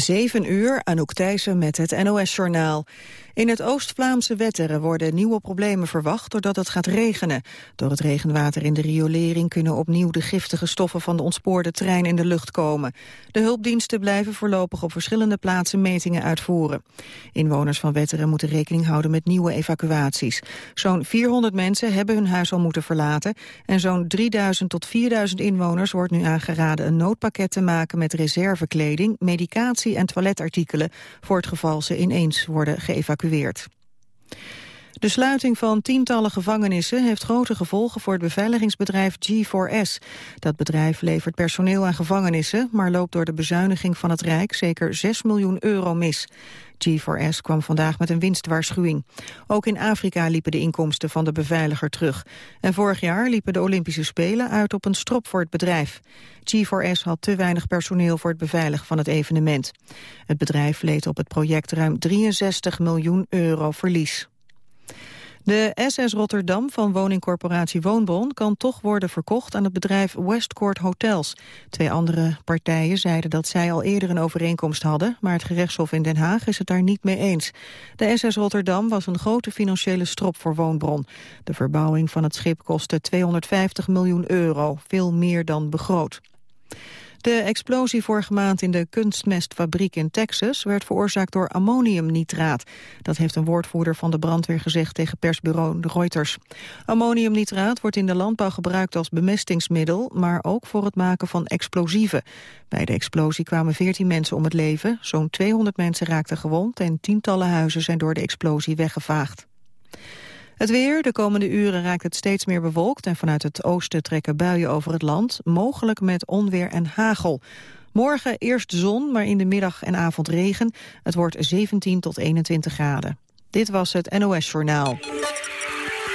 7 uur, Anouk Thijssen met het NOS-journaal. In het Oost-Vlaamse Wetteren worden nieuwe problemen verwacht doordat het gaat regenen. Door het regenwater in de riolering kunnen opnieuw de giftige stoffen van de ontspoorde trein in de lucht komen. De hulpdiensten blijven voorlopig op verschillende plaatsen metingen uitvoeren. Inwoners van Wetteren moeten rekening houden met nieuwe evacuaties. Zo'n 400 mensen hebben hun huis al moeten verlaten en zo'n 3000 tot 4000 inwoners wordt nu aangeraden een noodpakket te maken met reservekleding, medicatie en toiletartikelen voor het geval ze ineens worden geëvacueerd. De sluiting van tientallen gevangenissen heeft grote gevolgen voor het beveiligingsbedrijf G4S. Dat bedrijf levert personeel aan gevangenissen, maar loopt door de bezuiniging van het Rijk zeker 6 miljoen euro mis. G4S kwam vandaag met een winstwaarschuwing. Ook in Afrika liepen de inkomsten van de beveiliger terug. En vorig jaar liepen de Olympische Spelen uit op een strop voor het bedrijf. G4S had te weinig personeel voor het beveiligen van het evenement. Het bedrijf leed op het project ruim 63 miljoen euro verlies. De SS Rotterdam van woningcorporatie Woonbron kan toch worden verkocht aan het bedrijf Westcourt Hotels. Twee andere partijen zeiden dat zij al eerder een overeenkomst hadden, maar het gerechtshof in Den Haag is het daar niet mee eens. De SS Rotterdam was een grote financiële strop voor Woonbron. De verbouwing van het schip kostte 250 miljoen euro, veel meer dan begroot. De explosie vorige maand in de kunstmestfabriek in Texas werd veroorzaakt door ammoniumnitraat. Dat heeft een woordvoerder van de brandweer gezegd tegen persbureau Reuters. Ammoniumnitraat wordt in de landbouw gebruikt als bemestingsmiddel, maar ook voor het maken van explosieven. Bij de explosie kwamen 14 mensen om het leven, zo'n 200 mensen raakten gewond en tientallen huizen zijn door de explosie weggevaagd. Het weer, de komende uren raakt het steeds meer bewolkt... en vanuit het oosten trekken buien over het land, mogelijk met onweer en hagel. Morgen eerst zon, maar in de middag en avond regen. Het wordt 17 tot 21 graden. Dit was het NOS Journaal.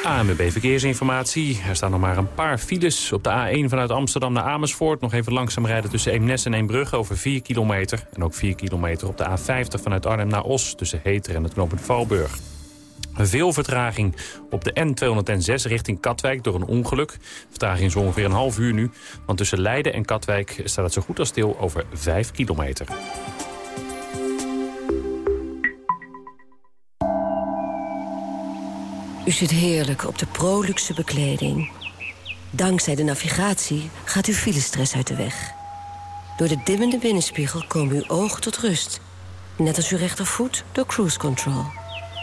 ANWB Verkeersinformatie. Er staan nog maar een paar files. Op de A1 vanuit Amsterdam naar Amersfoort. Nog even langzaam rijden tussen Eemnes en Eembrugge over 4 kilometer. En ook 4 kilometer op de A50 vanuit Arnhem naar Os... tussen Heter en het knooppunt Valburg. Veel vertraging op de N206 richting Katwijk door een ongeluk. Vertraging is ongeveer een half uur nu. Want tussen Leiden en Katwijk staat het zo goed als stil over 5 kilometer. U zit heerlijk op de proluxe bekleding. Dankzij de navigatie gaat uw filestress uit de weg. Door de dimmende binnenspiegel komen uw ogen tot rust. Net als uw rechtervoet door cruise control.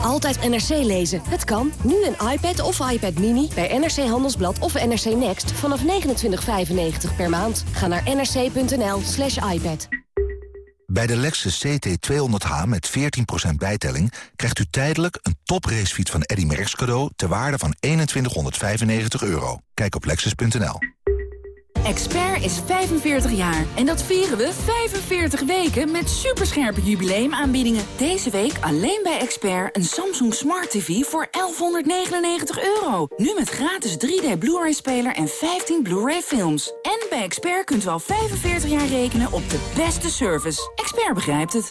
Altijd NRC lezen. Het kan. Nu een iPad of iPad Mini bij NRC Handelsblad of NRC Next vanaf 29,95 per maand. Ga naar nrc.nl slash iPad. Bij de Lexus CT200H met 14% bijtelling... krijgt u tijdelijk een topracefiets van Eddy Merckx cadeau... ter waarde van 2195 euro. Kijk op lexus.nl. Expert is 45 jaar en dat vieren we 45 weken met superscherpe jubileumaanbiedingen. Deze week alleen bij Expert een Samsung Smart TV voor 1199 euro. Nu met gratis 3D Blu-ray speler en 15 Blu-ray films. En bij Expert kunt u al 45 jaar rekenen op de beste service. Expert begrijpt het.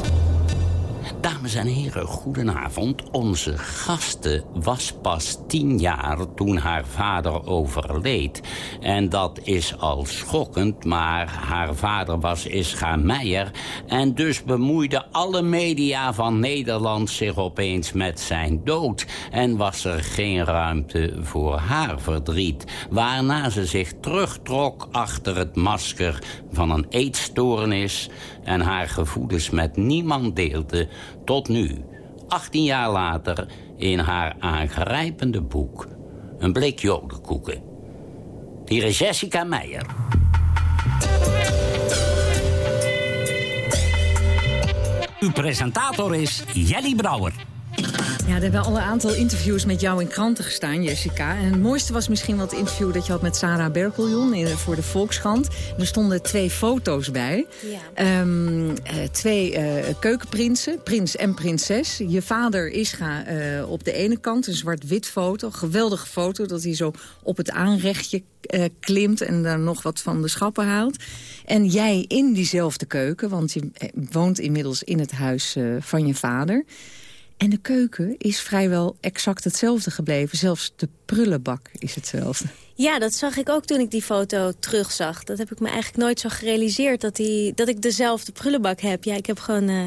Dames en heren, goedenavond. Onze gaste was pas tien jaar toen haar vader overleed. En dat is al schokkend, maar haar vader was Ischa Meijer... en dus bemoeiden alle media van Nederland zich opeens met zijn dood... en was er geen ruimte voor haar verdriet... waarna ze zich terugtrok achter het masker van een eetstoornis en haar gevoelens met niemand deelde tot nu, 18 jaar later, in haar aangrijpende boek Een blik jodenkoeken. Hier is Jessica Meijer. Uw presentator is Jelly Brouwer. Ja, er hebben al een aantal interviews met jou in kranten gestaan, Jessica. En het mooiste was misschien wel het interview dat je had met Sarah Berkeljon voor de Volkskrant. Er stonden twee foto's bij. Ja. Ehm, eh, twee uh, keukenprinsen, prins en prinses. Je vader Ischa uh, op de ene kant, een zwart-wit foto. Geweldige foto, dat hij zo op het aanrechtje klimt en daar nog wat van de schappen haalt. En jij in diezelfde keuken, want je woont inmiddels in het huis van je vader... En de keuken is vrijwel exact hetzelfde gebleven. Zelfs de prullenbak is hetzelfde. Ja, dat zag ik ook toen ik die foto terugzag. Dat heb ik me eigenlijk nooit zo gerealiseerd, dat, die, dat ik dezelfde prullenbak heb. Ja, ik heb gewoon uh,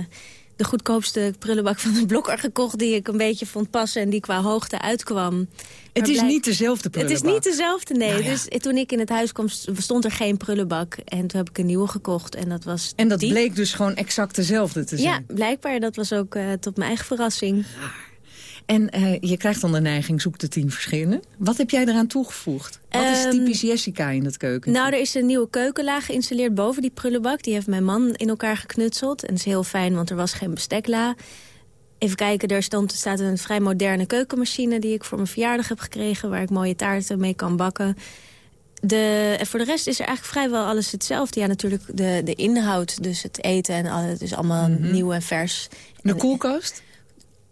de goedkoopste prullenbak van de blokker gekocht... die ik een beetje vond passen en die qua hoogte uitkwam. Het is niet dezelfde prullenbak? Het is niet dezelfde, nee. Nou dus toen ik in het huis kwam, stond er geen prullenbak. En toen heb ik een nieuwe gekocht en dat was En dat bleek dus gewoon exact dezelfde te zijn? Ja, blijkbaar. Dat was ook uh, tot mijn eigen verrassing. En uh, je krijgt dan de neiging, zoek de tien verschillen. Wat heb jij eraan toegevoegd? Wat is ehm, typisch Jessica in het keuken? Nou, er is een nieuwe keukenlaag geïnstalleerd boven die prullenbak. Die heeft mijn man in elkaar geknutseld. En dat is heel fijn, want er was geen bestekla. Even kijken, er stond, staat een vrij moderne keukenmachine... die ik voor mijn verjaardag heb gekregen... waar ik mooie taarten mee kan bakken. De, en voor de rest is er eigenlijk vrijwel alles hetzelfde. Ja, natuurlijk de, de inhoud, dus het eten en alles. is allemaal mhm. nieuw en vers. De koelkast?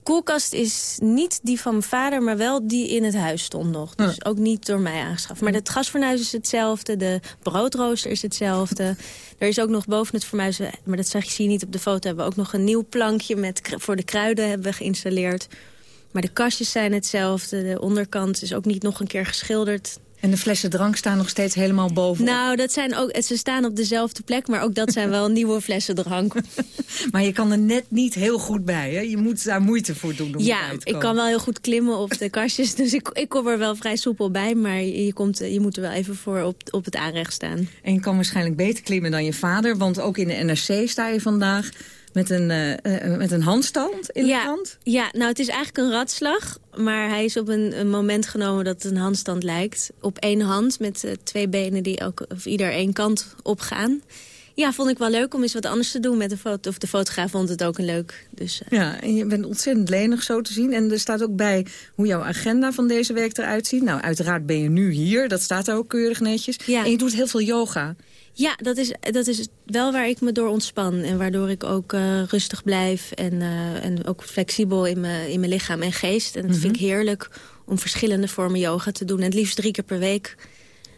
Koelkast is niet die van mijn vader, maar wel die in het huis stond nog. Dus ook niet door mij aangeschaft. Maar het gasfornuis is hetzelfde, de broodrooster is hetzelfde. Er is ook nog boven het fornuis, maar dat zag je, zie je niet op de foto... hebben we ook nog een nieuw plankje met, voor de kruiden hebben we geïnstalleerd. Maar de kastjes zijn hetzelfde, de onderkant is ook niet nog een keer geschilderd. En de flessen drank staan nog steeds helemaal boven. Nou, dat zijn ook, ze staan op dezelfde plek, maar ook dat zijn wel nieuwe flessen drank. maar je kan er net niet heel goed bij, hè? Je moet daar moeite voor doen om Ja, ik kan wel heel goed klimmen op de kastjes, dus ik, ik kom er wel vrij soepel bij. Maar je, komt, je moet er wel even voor op, op het aanrecht staan. En je kan waarschijnlijk beter klimmen dan je vader, want ook in de NRC sta je vandaag met een, uh, met een handstand in ja, de hand? Ja, nou het is eigenlijk een ratslag. Maar hij is op een, een, moment genomen dat het een handstand lijkt. Op één hand met uh, twee benen die ook, of ieder één kant opgaan. Ja, vond ik wel leuk om eens wat anders te doen met de foto. Of de fotograaf vond het ook een leuk. Dus, uh... Ja, en je bent ontzettend lenig zo te zien. En er staat ook bij hoe jouw agenda van deze week eruit ziet. Nou, uiteraard ben je nu hier. Dat staat er ook keurig netjes. Ja. En je doet heel veel yoga. Ja, dat is, dat is wel waar ik me door ontspan. En waardoor ik ook uh, rustig blijf. En, uh, en ook flexibel in mijn, in mijn lichaam en geest. En dat vind ik mhm. heerlijk om verschillende vormen yoga te doen. En het liefst drie keer per week.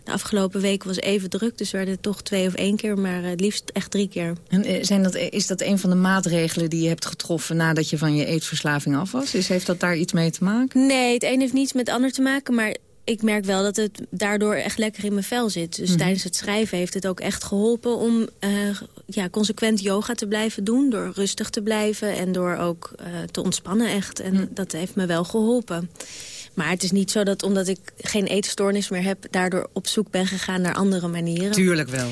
De afgelopen week was even druk, dus werden het toch twee of één keer. Maar het liefst echt drie keer. En zijn dat, is dat een van de maatregelen die je hebt getroffen... nadat je van je eetverslaving af was? Is, heeft dat daar iets mee te maken? Nee, het een heeft niets met het ander te maken. Maar ik merk wel dat het daardoor echt lekker in mijn vel zit. Dus mhm. tijdens het schrijven heeft het ook echt geholpen om uh, ja, consequent yoga te blijven doen. Door rustig te blijven en door ook uh, te ontspannen echt. En mhm. dat heeft me wel geholpen. Maar het is niet zo dat omdat ik geen eetstoornis meer heb... daardoor op zoek ben gegaan naar andere manieren. Tuurlijk wel.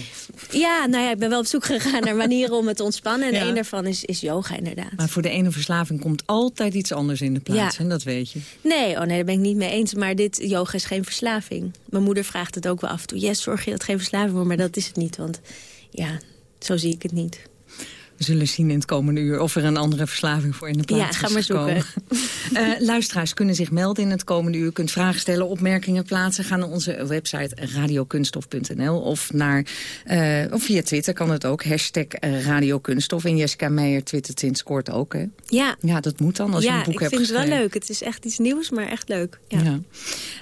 Ja, nou ja, ik ben wel op zoek gegaan naar manieren om het te ontspannen. En een daarvan is, is yoga inderdaad. Maar voor de ene verslaving komt altijd iets anders in de plaats. Ja. En dat weet je. Nee, oh nee, daar ben ik niet mee eens. Maar dit yoga is geen verslaving. Mijn moeder vraagt het ook wel af en toe. Yes, zorg je dat het geen verslaving wordt. Maar dat is het niet, want ja, zo zie ik het niet. We zullen zien in het komende uur of er een andere verslaving voor in de plaats is Ja, ga maar zoeken. uh, luisteraars kunnen zich melden in het komende uur. kunt vragen stellen, opmerkingen plaatsen. Ga naar onze website radiokunstof.nl of, naar, uh, of via Twitter kan het ook. Hashtag radiokunstof. En Jessica Meijer twittert sinds kort ook, hè? Ja. Ja, dat moet dan als je een boek hebt geschreven. Ja, ik vind het wel leuk. Het is echt iets nieuws, maar echt leuk. Ja.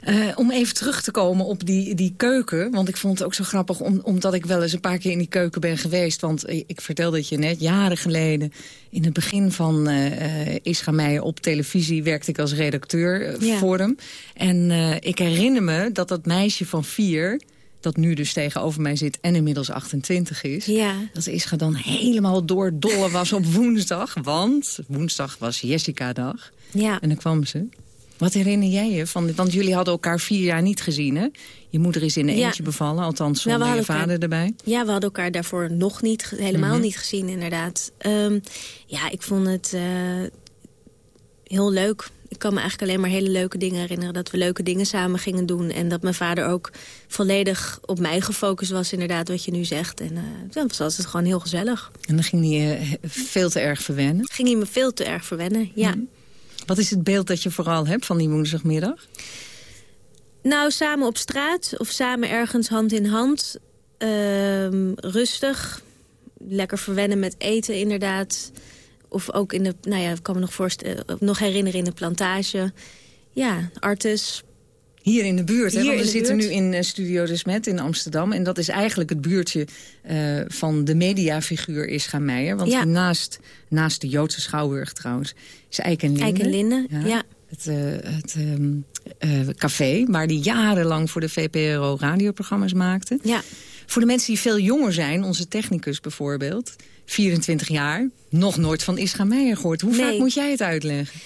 ja. om even terug te komen op die, die keuken. Want ik vond het ook zo grappig, om, omdat ik wel eens een paar keer in die keuken ben geweest. Want ik vertelde het je net, jaren geleden... in het begin van uh, Ischa Meijer op televisie werkte ik als redacteur uh, voor hem. En uh, ik herinner me dat dat meisje van vier dat nu dus tegenover mij zit en inmiddels 28 is... Ja. dat Ischa dan helemaal doordolle was op woensdag. Want woensdag was Jessica-dag. Ja. En dan kwam ze. Wat herinner jij je? Van, want jullie hadden elkaar vier jaar niet gezien, hè? Je moeder is in een eentje bevallen, althans zonder je vader erbij. Ja, we hadden elkaar daarvoor nog niet, helemaal mhm. niet gezien, inderdaad. Um, ja, ik vond het uh, heel leuk. Ik kan me eigenlijk alleen maar hele leuke dingen herinneren. Dat we leuke dingen samen gingen doen. En dat mijn vader ook volledig op mij gefocust was, inderdaad, wat je nu zegt. En uh, dan was het gewoon heel gezellig. En dan ging hij uh, veel te erg verwennen? Ging hij me veel te erg verwennen, ja. Mhm. Wat is het beeld dat je vooral hebt van die woensdagmiddag? Nou, samen op straat of samen ergens hand in hand. Ehm, rustig. Lekker verwennen met eten inderdaad. Of ook in de, nou ja, ik kan me nog, voorstellen, nog herinneren in de plantage. Ja, Artes. Hier in de buurt, hè? Want we zitten buurt. nu in eh, Studio De Smet in Amsterdam. En dat is eigenlijk het buurtje eh, van de mediafiguur Ischa Meijer. Want Ja. naast, naast de Joodse Schouwburg trouwens is Eik en Linde. Eik en Linde, ja. Het, eh, het ehm, eh, café waar die jarenlang voor de VPRO radioprogramma's maakte. Ja. Voor de mensen die veel jonger zijn, onze technicus bijvoorbeeld... 24 jaar, nog nooit van Ischa Meijer gehoord. Hoe vaak moet jij het uitleggen?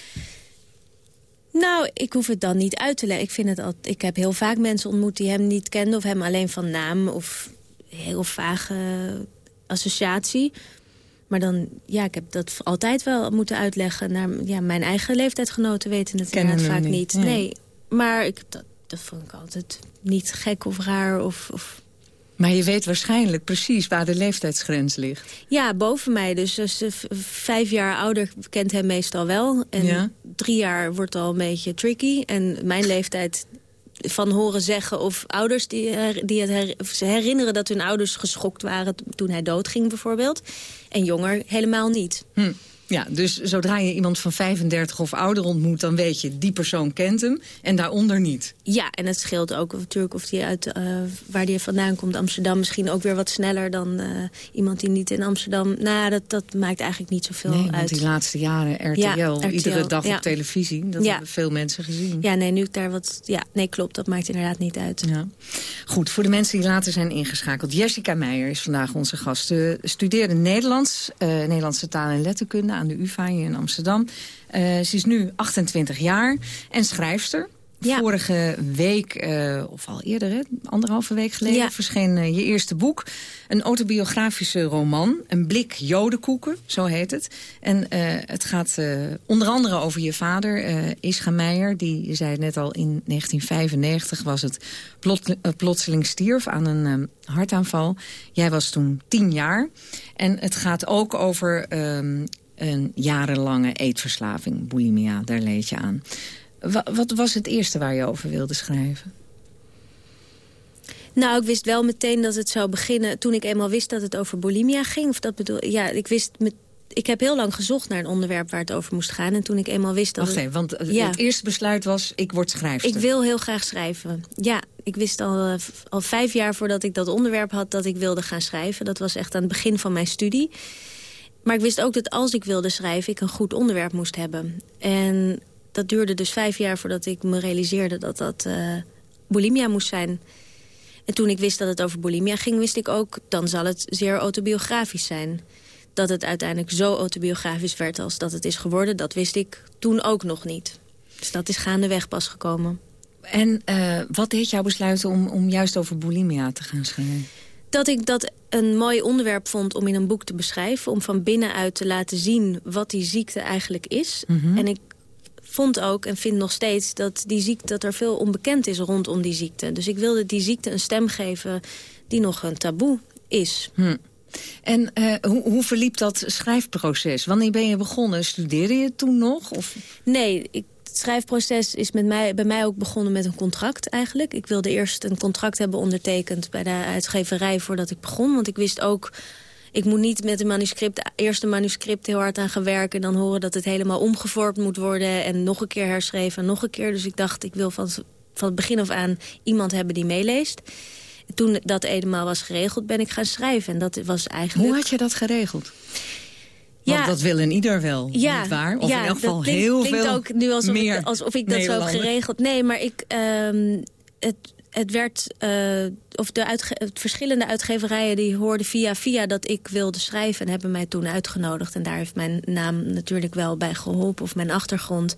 Nou, ik hoef het dan niet uit te leggen. Ik, vind het al, ik heb heel vaak mensen ontmoet die hem niet kenden... of hem alleen van naam of heel vage associatie. Maar dan, ja, ik heb dat altijd wel moeten uitleggen. Naar, ja, mijn eigen leeftijdsgenoten weten het Kennen inderdaad vaak niet. Nee, maar ik, dat, dat vond ik altijd niet gek of raar. Of, of... Maar je weet waarschijnlijk precies waar de leeftijdsgrens ligt. Ja, boven mij. Dus, dus eh, vijf jaar ouder kent hem meestal wel. En Ja. drie jaar wordt al een beetje tricky. En mijn leeftijd van horen zeggen of ouders die, her- die het her- herinneren dat hun ouders geschokt waren toen hij doodging bijvoorbeeld. En jonger helemaal niet. Hm. Ja, dus zodra je iemand van 35 of ouder ontmoet... dan weet je, die persoon kent hem en daaronder niet. Ja, en het scheelt ook natuurlijk of die uit eh, waar die vandaan komt, Amsterdam, misschien ook weer wat sneller dan eh, iemand die niet in Amsterdam. Nou, dat, dat maakt eigenlijk niet zoveel Nee, uit. die laatste jaren RTL, Ja, RTL, iedere dag ja. op televisie... dat Ja. hebben veel mensen gezien. Ja, nee, nu ik daar wat. Ja, nee, klopt. Dat maakt inderdaad niet uit. Ja. Goed, voor de mensen die later zijn ingeschakeld. Jessica Meijer is vandaag onze gast. Ze studeerde Nederlands, eh, Nederlandse taal en letterkunde aan de UvA hier in Amsterdam. Eh, ze is nu 28 jaar en schrijfster. Ja. Vorige week, eh, of al eerder, hè, anderhalve week geleden... Ja. verscheen eh, je eerste boek. Een autobiografische roman. Een blik jodenkoeken, zo heet het. En het gaat onder andere over je vader, Ischa Meijer. Die, je zei het net al, in 1995 was het plot, plotseling stierf aan een hartaanval. Jij was toen tien jaar. En het gaat ook over ehm, een jarenlange eetverslaving, bulimia. Daar leed je aan. Wa- wat was het eerste waar je over wilde schrijven? Nou, ik wist wel meteen dat het zou beginnen toen ik eenmaal wist dat het over bulimia ging. Of dat bedoel, ja, ik wist met, ik heb heel lang gezocht naar een onderwerp waar het over moest gaan. En toen ik eenmaal wist dat Wacht even, want eh, Ja. het eerste besluit was... ik word schrijfster. Ik wil heel graag schrijven. Ja, ik wist al, eh, al vijf jaar voordat ik dat onderwerp had dat ik wilde gaan schrijven. Dat was echt aan het begin van mijn studie. Maar ik wist ook dat als ik wilde schrijven, ik een goed onderwerp moest hebben. En dat duurde dus vijf jaar voordat ik me realiseerde dat dat eh, bulimia moest zijn. En toen ik wist dat het over bulimia ging, wist ik ook... dan zal het zeer autobiografisch zijn. Dat het uiteindelijk zo autobiografisch werd als dat het is geworden... dat wist ik toen ook nog niet. Dus dat is gaandeweg pas gekomen. En eh, wat deed jou besluiten om, om juist over bulimia te gaan schrijven? Dat ik dat een mooi onderwerp vond om in een boek te beschrijven. Om van binnenuit te laten zien wat die ziekte eigenlijk is. Mhm. En ik vond ook en vind nog steeds dat, die ziekte, dat er veel onbekend is rondom die ziekte. Dus ik wilde die ziekte een stem geven die nog een taboe is. Hm. En eh, hoe, hoe verliep dat schrijfproces? Wanneer ben je begonnen? Studeerde je toen nog? Of? Nee, ik, het schrijfproces is met mij, bij mij ook begonnen met een contract eigenlijk. Ik wilde eerst een contract hebben ondertekend bij de uitgeverij voordat ik begon. Want ik wist ook, ik moet niet met een manuscript, eerste manuscript heel hard aan gaan werken... en dan horen dat het helemaal omgevormd moet worden en nog een keer herschreven en nog een keer. Dus ik dacht, ik wil van, van het begin af aan iemand hebben die meeleest. Toen dat eenmaal was geregeld, ben ik gaan schrijven. En dat was eigenlijk... Hoe had je dat geregeld? Want Ja. dat wil een ieder wel, Ja, niet waar? Of ja, in elk geval klinkt, heel klinkt veel ook nu alsof meer ik, alsof ik dat zo heb geregeld. Nee, maar ik, ehm, het, het werd... eh, of de uitge verschillende uitgeverijen die hoorden via via dat ik wilde schrijven... en hebben mij toen uitgenodigd. En daar heeft mijn naam natuurlijk wel bij geholpen, of mijn achtergrond.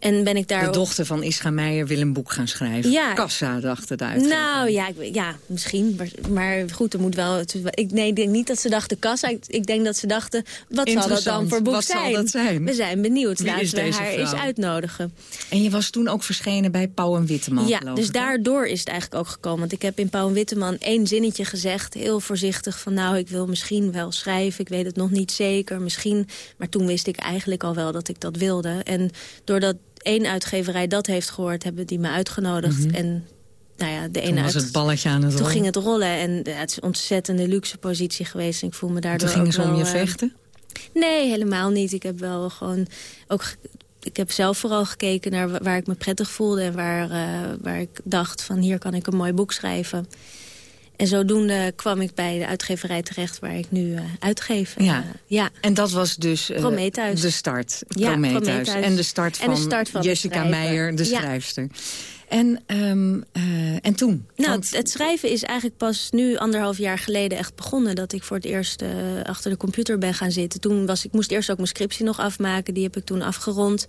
En ben ik daar... De dochter van Ischa Meijer wil een boek gaan schrijven. Ja. Kassa, dacht het uit. Nou ja, ik, ja misschien. Maar, maar goed, er moet wel... Het, ik, nee, ik denk niet dat ze dachten kassa. Ik, ik denk dat ze dachten, wat zal dat dan voor boek wat zijn? Zal dat zijn? We zijn benieuwd. Wie Laten we haar eens uitnodigen. En je was toen ook verschenen bij Pauw en Witteman, Ja, dus ik, daardoor is het eigenlijk ook gekomen. Want ik heb in Pauw en Witteman één zinnetje gezegd. Heel voorzichtig van nou, ik wil misschien wel schrijven. Ik weet het nog niet zeker. Misschien. Maar toen wist ik eigenlijk al wel dat ik dat wilde. En doordat één uitgeverij dat heeft gehoord, hebben die me uitgenodigd. En nou ja, de ene Toen was het balletje aan het Toen ging het rollen en ja, het is een ontzettende luxe positie geweest. En ik voel me daardoor Toen gingen ze om je eh, vechten? Nee, helemaal niet. Ik heb wel gewoon ook. Ik heb zelf vooral gekeken naar wa- waar ik me prettig voelde en waar, eh, waar ik dacht van hier kan ik een mooi boek schrijven. En zodoende kwam ik bij de uitgeverij terecht waar ik nu eh, uitgeef. Ja. eh, ja. En dat was dus eh, Prometheus. de start. Ja, Prometheus. En de start van, de start van het Jessica. Meijer, de Ja. schrijfster. En, ehm, eh, en toen? Nou, Want- het, schrijven is eigenlijk pas nu anderhalf jaar geleden echt begonnen. Dat ik voor het eerst achter de computer ben gaan zitten. Toen was ik moest eerst ook mijn scriptie nog afmaken. Die heb ik toen afgerond.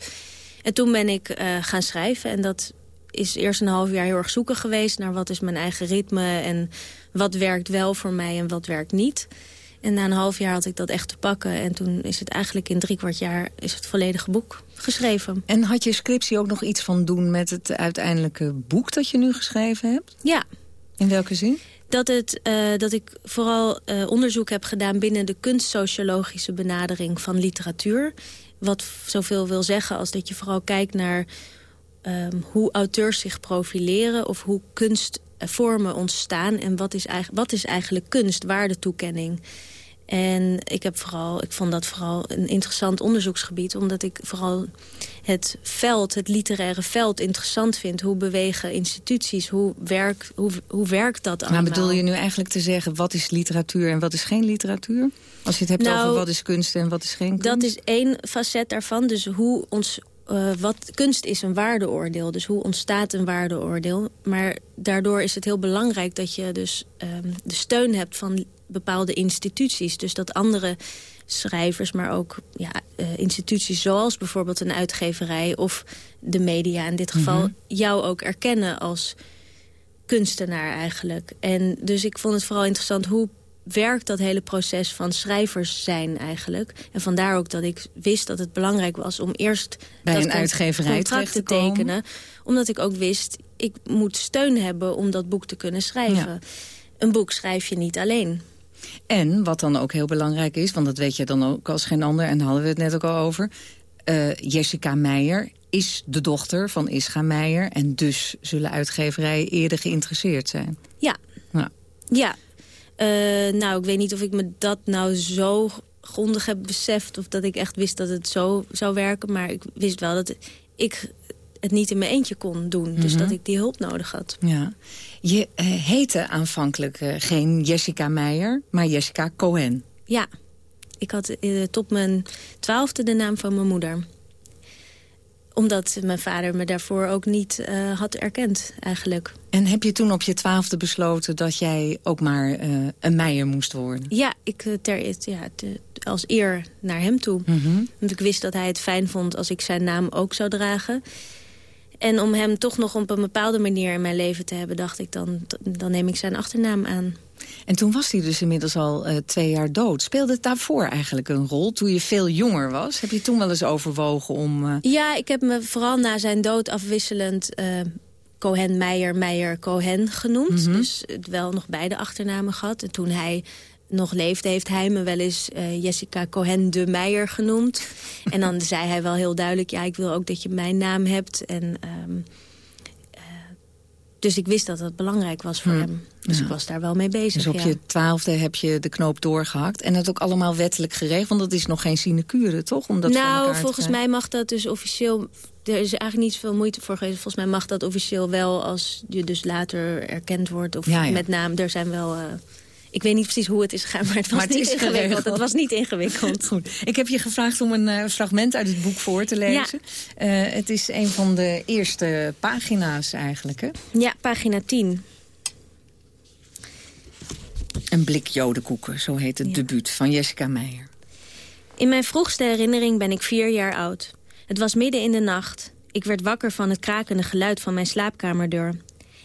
En toen ben ik gaan schrijven. En dat is eerst een half jaar heel erg zoeken geweest... naar wat is mijn eigen ritme en wat werkt wel voor mij en wat werkt niet. En na een half jaar had ik dat echt te pakken. En toen is het eigenlijk in drie kwart jaar is het volledige boek geschreven. En had je scriptie ook nog iets van doen met het uiteindelijke boek dat je nu geschreven hebt? Ja, In welke zin? dat, het, eh, dat ik vooral eh, onderzoek heb gedaan binnen de kunstsociologische benadering van literatuur. Wat zoveel wil zeggen als dat je vooral kijkt naar ehm, hoe auteurs zich profileren... of hoe kunstvormen ontstaan en wat is, eigenlijk, wat is eigenlijk kunst, waardetoekenning. En ik, heb vooral, ik vond dat vooral een interessant onderzoeksgebied... omdat ik vooral het veld, het literaire veld interessant vind. Hoe bewegen instituties, hoe, werkt hoe, hoe werkt dat allemaal? Maar bedoel je nu eigenlijk te zeggen... wat is literatuur en wat is geen literatuur? Als je het hebt Nou, over wat is kunst en wat is geen kunst? Dat is één facet daarvan. Dus hoe ons, eh, wat, kunst is een waardeoordeel. Dus hoe ontstaat een waardeoordeel. Maar daardoor is het heel belangrijk dat je dus ehm, de steun hebt van bepaalde instituties. Dus dat andere schrijvers, maar ook ja, eh, instituties zoals bijvoorbeeld een uitgeverij... of de media in dit geval, Mhm. jou ook erkennen als kunstenaar eigenlijk. En dus ik vond het vooral interessant hoe werkt dat hele proces van schrijvers zijn eigenlijk. En vandaar ook dat ik wist dat het belangrijk was om eerst Bij dat een uitgeverij contract te tekenen. Omdat ik ook wist, ik moet steun hebben om dat boek te kunnen schrijven. Ja. Een boek schrijf je niet alleen. En wat dan ook heel belangrijk is, want dat weet je dan ook als geen ander... en daar hadden we het net ook al over... eh, Jessica Meijer is de dochter van Ischa Meijer... en dus zullen uitgeverijen eerder geïnteresseerd zijn. Ja. Ja. Ja. Eh, nou, ik weet niet of ik me dat nou zo grondig heb beseft... of dat ik echt wist dat het zo zou werken. Maar ik wist wel dat ik het niet in mijn eentje kon doen. Dus Mhm. dat ik die hulp nodig had. Ja. Je eh, heette aanvankelijk eh, geen Jessica Meijer, maar Jessica Cohen. Ja. Ik had eh, tot mijn twaalfde de naam van mijn moeder. Omdat mijn vader me daarvoor ook niet eh, had erkend, eigenlijk. En heb je toen op je twaalfde besloten dat jij ook maar eh, een Meijer moest worden? Ja, ik, eh, ter, ja, te- als eer naar hem toe. Want ik wist dat hij het fijn vond als ik zijn naam ook zou dragen. En om hem toch nog op een bepaalde manier in mijn leven te hebben... dacht ik, dan, dan neem ik zijn achternaam aan. En toen was hij dus inmiddels al eh, twee jaar dood. Speelde het daarvoor eigenlijk een rol, toen je veel jonger was? Heb je toen wel eens overwogen om... eh, Ja, ik heb me vooral na zijn dood afwisselend... eh, Cohen, Meijer, Meijer, Cohen genoemd. Mhm. Dus het wel nog beide achternamen gehad. En toen hij nog leefde, heeft hij me wel eens Jessica Cohen de Meijer genoemd. en dan zei hij wel heel duidelijk... ja, ik wil ook dat je mijn naam hebt. En, ehm, eh, dus ik wist dat dat belangrijk was voor Hm. hem. Dus Ja. ik was daar wel mee bezig, Dus op ja. je twaalfde heb je de knoop doorgehakt. En het ook allemaal wettelijk geregeld. Want dat is nog geen sinecure, toch? Nou, volgens mij mag dat dus officieel... Er is eigenlijk niet zoveel moeite voor geweest. Volgens mij mag dat officieel wel als je dus later erkend wordt. Of Ja, ja. met naam, er zijn wel... eh, ik weet niet precies hoe het is gegaan, maar het was Maar het niet is ingewikkeld. geregeld. Het was niet ingewikkeld. Goed. Ik heb je gevraagd om een eh, fragment uit het boek voor te lezen. Eh, het is een van de eerste pagina's eigenlijk, hè? Ja, pagina 10. Een blik jodenkoeken, zo heet het Ja. debuut van Jessica Meijer. In mijn vroegste herinnering ben ik vier jaar oud. Het was midden in de nacht. Ik werd wakker van het krakende geluid van mijn slaapkamerdeur.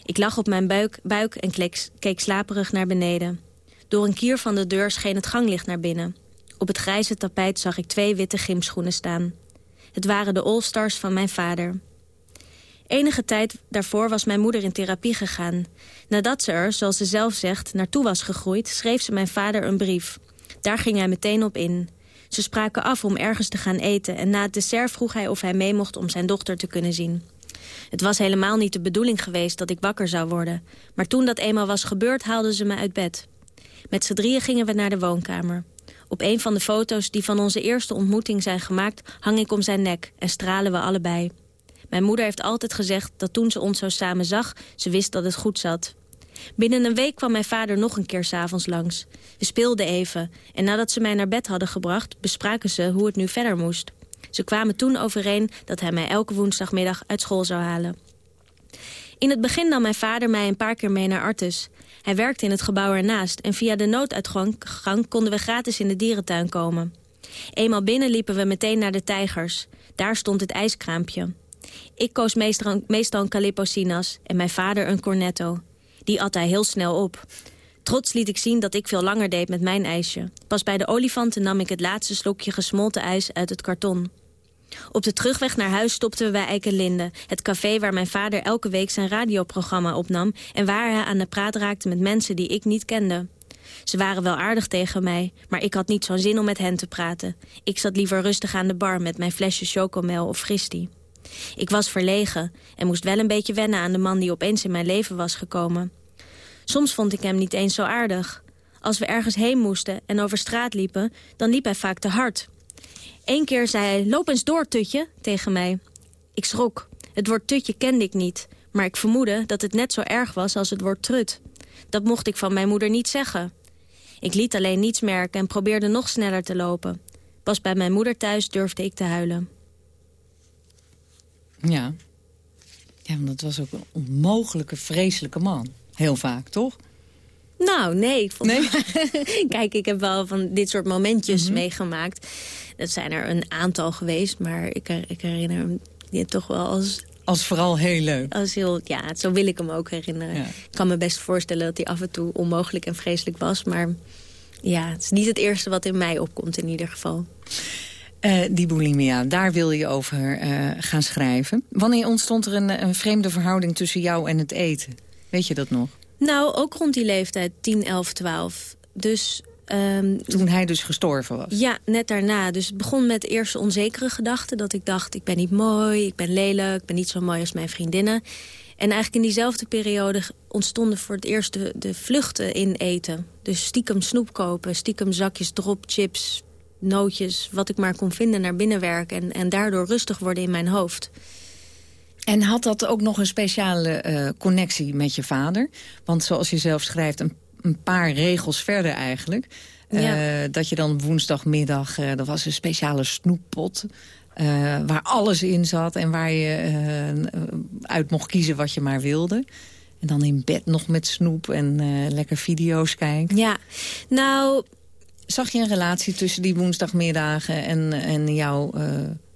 Ik lag op mijn buik, buik en keek, keek slaperig naar beneden. Door een kier van de deur scheen het ganglicht naar binnen. Op het grijze tapijt zag ik twee witte gymschoenen staan. Het waren de All-Stars van mijn vader. Enige tijd daarvoor was mijn moeder in therapie gegaan. Nadat ze er, zoals ze zelf zegt, naartoe was gegroeid... schreef ze mijn vader een brief. Daar ging hij meteen op in. Ze spraken af om ergens te gaan eten... en na het dessert vroeg hij of hij mee mocht om zijn dochter te kunnen zien. Het was helemaal niet de bedoeling geweest dat ik wakker zou worden. Maar toen dat eenmaal was gebeurd, haalden ze me uit bed. Met z'n drieën gingen we naar de woonkamer. Op een van de foto's die van onze eerste ontmoeting zijn gemaakt... hang ik om zijn nek en stralen we allebei. Mijn moeder heeft altijd gezegd dat toen ze ons zo samen zag... ze wist dat het goed zat. Binnen een week kwam mijn vader nog een keer s'avonds langs. We speelden even en nadat ze mij naar bed hadden gebracht... bespraken ze hoe het nu verder moest. Ze kwamen toen overeen dat hij mij elke woensdagmiddag uit school zou halen. In het begin nam mijn vader mij een paar keer mee naar Artus. Hij werkte in het gebouw ernaast en via de nooduitgang konden we gratis in de dierentuin komen. Eenmaal binnen liepen we meteen naar de tijgers. Daar stond het ijskraampje. Ik koos meestal, meestal een en mijn vader een cornetto. Die at hij heel snel op. Trots liet ik zien dat ik veel langer deed met mijn ijsje. Pas bij de olifanten nam ik het laatste slokje gesmolten ijs uit het karton. Op de terugweg naar huis stopten we bij Eikenlinde... het café waar mijn vader elke week zijn radioprogramma opnam... en waar hij aan de praat raakte met mensen die ik niet kende. Ze waren wel aardig tegen mij, maar ik had niet zo'n zin om met hen te praten. Ik zat liever rustig aan de bar met mijn flesje chocomel of fristie. Ik was verlegen en moest wel een beetje wennen aan de man die opeens in mijn leven was gekomen. Soms vond ik hem niet eens zo aardig. Als we ergens heen moesten en over straat liepen, dan liep hij vaak te hard. Eén keer zei hij, loop eens door, Tutje, tegen mij. Ik schrok. Het woord Tutje kende ik niet, maar ik vermoedde dat het net zo erg was als het woord trut. Dat mocht ik van mijn moeder niet zeggen. Ik liet alleen niets merken en probeerde nog sneller te lopen. Pas bij mijn moeder thuis durfde ik te huilen. Ja. Ja, want dat was ook een onmogelijke, vreselijke man. Heel vaak, toch? Nou, nee. Ik vond nee? Kijk, ik heb wel van dit soort momentjes mhm. meegemaakt. Dat zijn er een aantal geweest, maar ik, ik herinner me toch wel als... Als vooral heel leuk. Als heel, ja, zo wil ik hem ook herinneren. Ik kan me best voorstellen dat hij af en toe onmogelijk en vreselijk was. Maar ja, het is niet het eerste wat in mij opkomt in ieder geval. Uh, die bulimia, daar wil je over uh, gaan schrijven. Wanneer ontstond er een, een, vreemde verhouding tussen jou en het eten? Weet je dat nog? Nou, ook rond die leeftijd, 10, 11, 12. Dus... Um, Toen hij dus gestorven was? Ja, net daarna. Dus het begon met eerst onzekere gedachten. Dat ik dacht, ik ben niet mooi, ik ben lelijk, ik ben niet zo mooi als mijn vriendinnen. En eigenlijk in diezelfde periode ontstonden voor het eerst de, de vluchten in eten. Dus stiekem snoep kopen, stiekem zakjes drop, chips, nootjes, wat ik maar kon vinden naar binnen werken. En, en daardoor rustig worden in mijn hoofd. En had dat ook nog een speciale uh, connectie met je vader? Want zoals je zelf schrijft, een, een paar regels verder eigenlijk. Uh, dat je dan woensdagmiddag, uh, dat was een speciale snoeppot... waar alles in zat en waar je uit mocht kiezen wat je maar wilde. En dan in bed nog met snoep en lekker video's kijken. Ja, nou, Zag je een relatie tussen die woensdagmiddagen en, en jouw uh,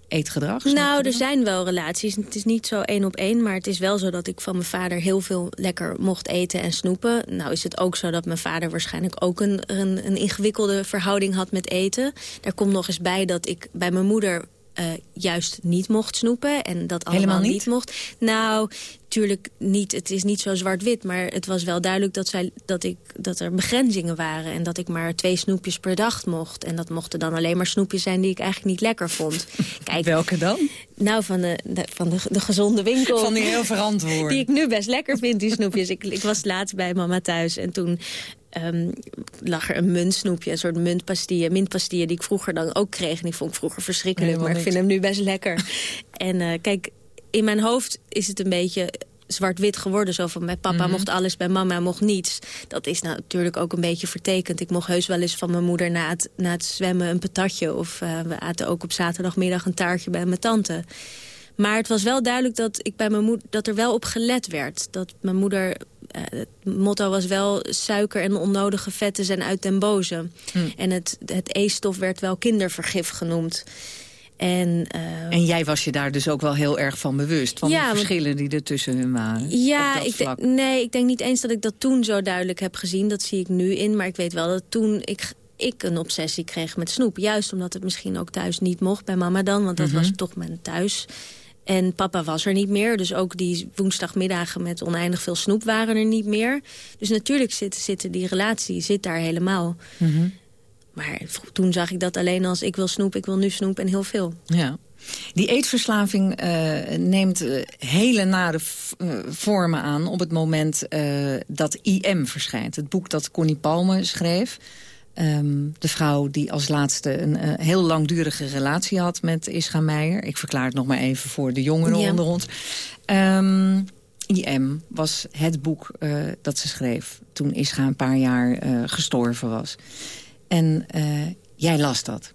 eetgedrag? Nou, er zijn wel relaties. Het is niet zo één op één, maar het is wel zo dat ik van mijn vader heel veel lekker mocht eten en snoepen. Nou is het ook zo dat mijn vader waarschijnlijk ook een, een, een ingewikkelde verhouding had met eten. Daar komt nog eens bij dat ik bij mijn moeder uh, juist niet mocht snoepen. En dat allemaal niet? niet? mocht. Nou, natuurlijk niet. Het is niet zo zwart-wit. Maar het was wel duidelijk dat, zij, dat, ik, dat er begrenzingen waren. En dat ik maar twee snoepjes per dag mocht. En dat mochten dan alleen maar snoepjes zijn die ik eigenlijk niet lekker vond. Kijk, Welke dan? Nou, van de, van de, de gezonde winkel. Van die heel verantwoord. Die ik nu best lekker vind, die snoepjes. ik, ik was laatst bij mama thuis en toen um, lag er een muntsnoepje, een soort muntpastille, mintpastille... die ik vroeger dan ook kreeg. En die vond ik vroeger verschrikkelijk, maar ik vind hem nu best lekker. en uh, kijk, in mijn hoofd is het een beetje zwart-wit geworden. Zo van, mijn papa mhm. mocht alles, bij mama mocht niets. Dat is natuurlijk ook een beetje vertekend. Ik mocht heus wel eens van mijn moeder na het, na het zwemmen een patatje. Of uh, we aten ook op zaterdagmiddag een taartje bij mijn tante. Maar het was wel duidelijk dat, ik bij mijn moeder, dat er wel op gelet werd. Dat mijn moeder uh, het motto was wel suiker en onnodige vetten zijn uit den boze. Hm. En het, het E-stof werd wel kindervergif genoemd. En, uh, en jij was je daar dus ook wel heel erg van bewust? Van ja, de verschillen die er tussen hun waren? Ja, ik denk, nee, ik denk niet eens dat ik dat toen zo duidelijk heb gezien. Dat zie ik nu in. Maar ik weet wel dat toen ik, ik een obsessie kreeg met snoep. Juist omdat het misschien ook thuis niet mocht bij mama dan. Want dat Mhm. was toch mijn thuis. En papa was er niet meer. Dus ook die woensdagmiddagen met oneindig veel snoep waren er niet meer. Dus natuurlijk zit, zit die relatie zit daar helemaal. Mhm. Maar toen zag ik dat alleen als ik wil snoep, ik wil nu snoep en heel veel. Ja. Die eetverslaving uh, neemt uh, hele nare uh, vormen aan op het moment dat IM verschijnt. Het boek dat Connie Palme schreef. Um, de vrouw die als laatste een heel langdurige relatie had met Ischa Meijer. Ik verklaar het nog maar even voor de jongeren Ja. onder ons. Um, IM was het boek dat ze schreef toen Ischa een paar jaar gestorven was. En jij las dat.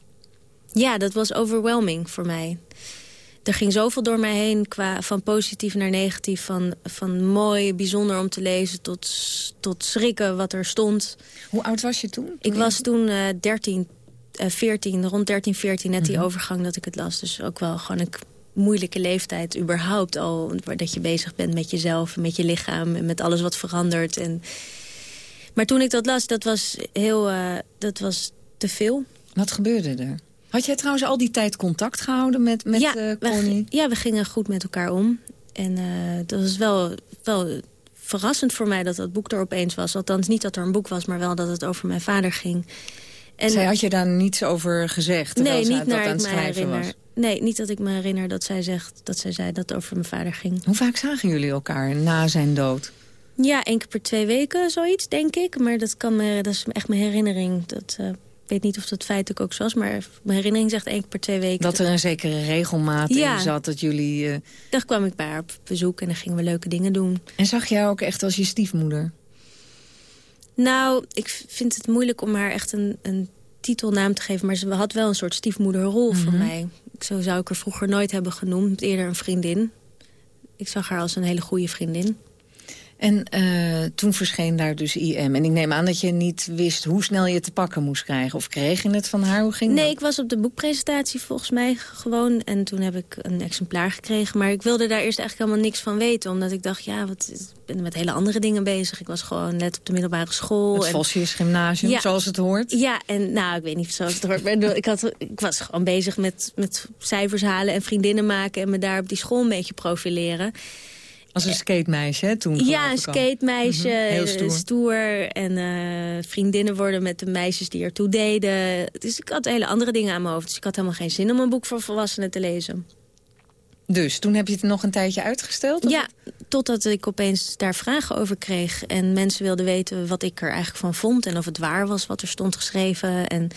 Ja, dat was overwhelming voor mij. Er ging zoveel door mij heen, qua van positief naar negatief. Van, van mooi, bijzonder om te lezen, tot, tot schrikken wat er stond. Hoe oud was je toen? Ik was toen uh, 13, uh, 14, rond 13, 14, net die Mhm. overgang dat ik het las. Dus ook wel gewoon een moeilijke leeftijd überhaupt al. Dat je bezig bent met jezelf, en met je lichaam en met alles wat verandert. En... Maar toen ik dat las, dat was heel, uh, dat was te veel. Wat gebeurde er? Had jij trouwens al die tijd contact gehouden met, met ja, uh, Connie? We, ja, we gingen goed met elkaar om. En uh, dat was wel, wel verrassend voor mij dat dat boek er opeens was. Althans, niet dat er een boek was, maar wel dat het over mijn vader ging. En, zij had je daar niets over gezegd? Nee, niet dat naar aan ik het me schrijven herinner. Was. Nee, niet dat ik me herinner dat zij zegt dat zij zei dat het over mijn vader ging. Hoe vaak zagen jullie elkaar na zijn dood? Ja, één keer per twee weken, zoiets, denk ik. Maar dat, kan me, dat is echt mijn herinnering. Dat, uh, ik weet niet of dat feitelijk ook zo was, maar mijn herinnering zegt één keer per twee weken. Dat er een zekere regelmaat ja. in zat, dat jullie... Uh... Dan kwam ik bij haar op bezoek en dan gingen we leuke dingen doen. En zag jij ook echt als je stiefmoeder? Nou, ik vind het moeilijk om haar echt een, een titelnaam te geven... maar ze had wel een soort stiefmoederrol mm -hmm. voor mij. Zo zou ik haar vroeger nooit hebben genoemd, eerder een vriendin. Ik zag haar als een hele goede vriendin. En uh, toen verscheen daar dus IM. En ik neem aan dat je niet wist hoe snel je het te pakken moest krijgen. Of kreeg je het van haar? Hoe ging nee, dat? ik was op de boekpresentatie volgens mij gewoon. En toen heb ik een exemplaar gekregen. Maar ik wilde daar eerst eigenlijk helemaal niks van weten. Omdat ik dacht, ja, wat, ik ben met hele andere dingen bezig. Ik was gewoon net op de middelbare school. Het Vossius Gymnasium, ja, zoals het hoort. Ja, en nou, ik weet niet zoals het hoort. Maar ik, had, ik was gewoon bezig met, met cijfers halen en vriendinnen maken. En me daar op die school een beetje profileren. Als een skatemeisje, hè, toen? Ja, een skatemeisje, mm -hmm. Heel stoer. stoer. En uh, vriendinnen worden met de meisjes die ertoe deden. Dus ik had hele andere dingen aan mijn hoofd. Dus ik had helemaal geen zin om een boek voor volwassenen te lezen. Dus toen heb je het nog een tijdje uitgesteld? Of? Ja, totdat ik opeens daar vragen over kreeg. En mensen wilden weten wat ik er eigenlijk van vond. En of het waar was wat er stond geschreven. En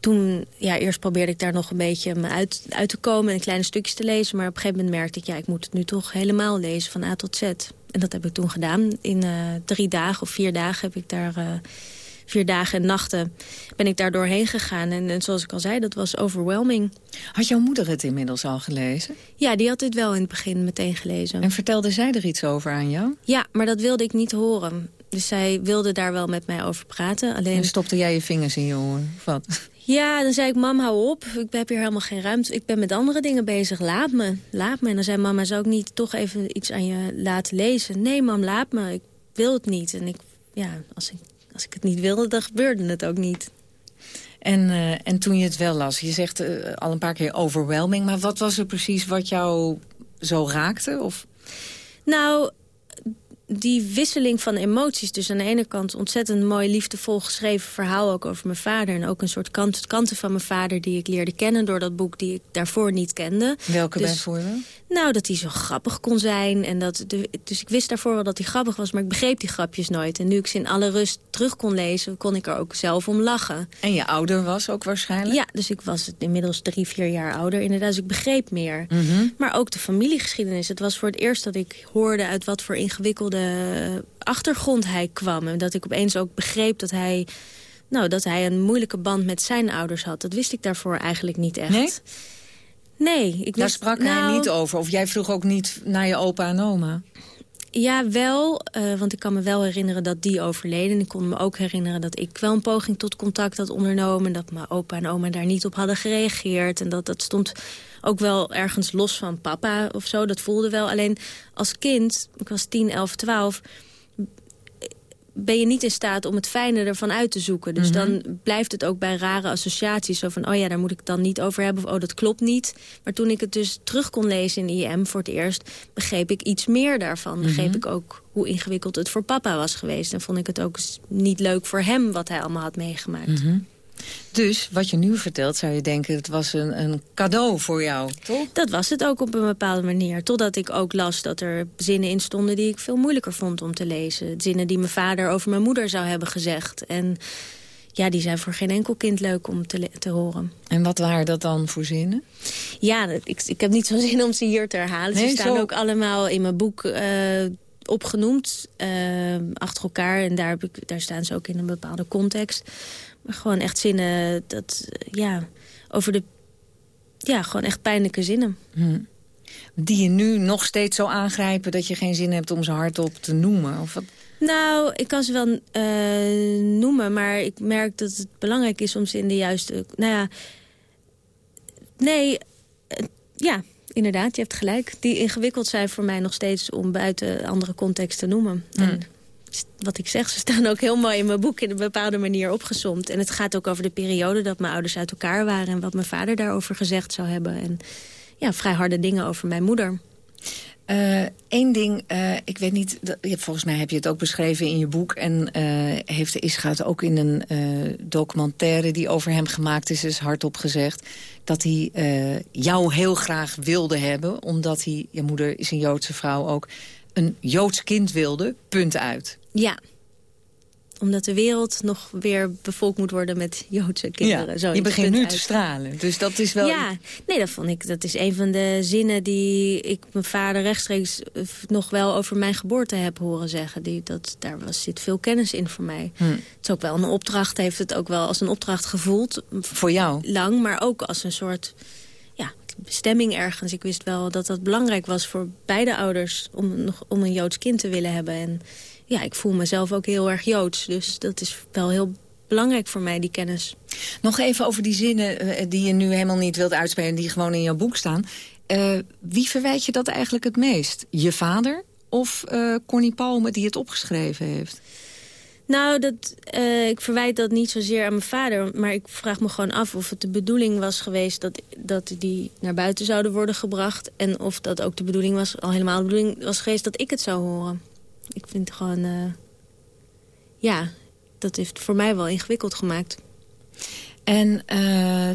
toen, ja, eerst probeerde ik daar nog een beetje me uit, uit te komen... en kleine stukjes te lezen. Maar op een gegeven moment merkte ik... ja, ik moet het nu toch helemaal lezen, van A tot Z. En dat heb ik toen gedaan. In uh, drie dagen of vier dagen heb ik daar... Uh, vier dagen en nachten ben ik daar doorheen gegaan. En, en, zoals ik al zei, dat was overwhelming. Had jouw moeder het inmiddels al gelezen? Ja, die had het wel in het begin meteen gelezen. En vertelde zij er iets over aan jou? Ja, maar dat wilde ik niet horen. Dus zij wilde daar wel met mij over praten. Alleen... En stopte jij je vingers in je? Wat? Ja, dan zei ik, mam, hou op. Ik heb hier helemaal geen ruimte. Ik ben met andere dingen bezig. Laat me, laat me. En dan zei mama, zou ik niet toch even iets aan je laten lezen? Nee, mam, laat me. Ik wil het niet. En ik, ja, als ik, als ik het niet wilde, dan gebeurde het ook niet. En, uh, en toen je het wel las, je zegt uh, al een paar keer overwhelming... maar wat was er precies wat jou zo raakte? Of? Nou, die wisseling van emoties. Dus aan de ene kant ontzettend mooi, liefdevol geschreven verhaal... ook over mijn vader. En ook een soort kant, kanten van mijn vader die ik leerde kennen... door dat boek die ik daarvoor niet kende. Welke dus, bijvoorbeeld? Nou, dat hij zo grappig kon zijn. En dat dus ik wist daarvoor wel dat hij grappig was... maar ik begreep die grapjes nooit. En nu ik ze in alle rust terug kon lezen... kon ik er ook zelf om lachen. En je ouder was ook waarschijnlijk? Ja, dus ik was inmiddels drie, vier jaar ouder. Inderdaad, dus ik begreep meer. Mm -hmm. Maar ook de familiegeschiedenis. Het was voor het eerst dat ik hoorde uit wat voor ingewikkelde achtergrond hij kwam. En dat ik opeens ook begreep dat hij, nou, dat hij een moeilijke band met zijn ouders had. Dat wist ik daarvoor eigenlijk niet echt. Nee? Nee. Ik Daar wist, sprak nou, hij niet over? Of jij vroeg ook niet naar je opa en oma? Ja, wel. Uh, want ik kan me wel herinneren dat die overleden. Ik kon me ook herinneren dat ik wel een poging tot contact had ondernomen. Dat mijn opa en oma daar niet op hadden gereageerd. En dat dat stond ook wel ergens los van papa of zo. Dat voelde wel. Alleen als kind, ik was 10, 11, 12 ben je niet in staat om het fijne ervan uit te zoeken. Dus dan mhm. blijft het ook bij rare associaties. Zo van, oh ja, daar moet ik het dan niet over hebben. Of, oh, dat klopt niet. Maar toen ik het dus terug kon lezen in IM voor het eerst... begreep ik iets meer daarvan. Begreep mhm. ik ook hoe ingewikkeld het voor papa was geweest. En vond ik het ook niet leuk voor hem wat hij allemaal had meegemaakt. Mhm. Dus wat je nu vertelt, zou je denken... het was een, een cadeau voor jou, toch? Dat was het ook op een bepaalde manier. Totdat ik ook las dat er zinnen in stonden... die ik veel moeilijker vond om te lezen. Zinnen die mijn vader over mijn moeder zou hebben gezegd. En ja, die zijn voor geen enkel kind leuk om te, te horen. En wat waren dat dan voor zinnen? Ja, ik, ik heb niet zo'n zin om ze hier te herhalen. ze staan ook allemaal in mijn boek... Uh, opgenoemd uh, achter elkaar. En daar, heb ik, daar staan ze ook in een bepaalde context gewoon echt zinnen dat, ja, over de... Ja, gewoon echt pijnlijke zinnen. Hm. Die je nu nog steeds zo aangrijpen dat je geen zin hebt om ze hardop te noemen? Of wat? Nou, ik kan ze wel uh, noemen, maar ik merk dat het belangrijk is om ze in de juiste... Nou ja, nee, uh, ja, inderdaad, je hebt gelijk. Die ingewikkeld zijn voor mij nog steeds om buiten andere context te noemen. Hm. En wat ik zeg, ze staan ook heel mooi in mijn boek in een bepaalde manier opgezomd. En het gaat ook over de periode dat mijn ouders uit elkaar waren... en wat mijn vader daarover gezegd zou hebben. En ja, vrij harde dingen over mijn moeder. Eén eh, ding, uh, ik weet niet, volgens mij heb je het ook beschreven in je boek... en uh, heeft de ook in een documentaire die over hem gemaakt is... is hardop gezegd dat hij jou heel graag wilde hebben... omdat hij, je moeder is een Joodse vrouw ook een Joods kind wilde, punt uit. Ja, omdat de wereld nog weer bevolkt moet worden met Joodse kinderen. Zo, je begint nu te stralen, dus dat is wel... Ja, nee, dat vond ik, dat is een van de zinnen die ik mijn vader rechtstreeks eh, nog wel over mijn geboorte heb horen zeggen. Die, dat, daar was, zit veel kennis in voor mij. Hm. Het is ook wel een opdracht, heeft het ook wel als een opdracht gevoeld. Voor jou? Lang, maar ook als een soort bestemming ergens. Ik wist wel dat dat belangrijk was voor beide ouders... om, nog, om een Joods kind te willen hebben. En ja, ik voel mezelf ook heel erg Joods. Dus dat is wel heel belangrijk voor mij, die kennis. Nog even over die zinnen eh, die je nu helemaal niet wilt uitspelen... die gewoon in jouw boek staan. Uh, wie verwijt je dat eigenlijk het meest? Je vader of uh, Connie Palme die het opgeschreven heeft? Nou, dat, uh, ik verwijt dat niet zozeer aan mijn vader. Maar ik vraag me gewoon af of het de bedoeling was geweest... dat, dat die naar buiten zouden worden gebracht. En of dat ook de bedoeling was, al helemaal de bedoeling was geweest... dat ik het zou horen. Ik vind het gewoon... Uh, ja, dat heeft voor mij wel ingewikkeld gemaakt. En uh,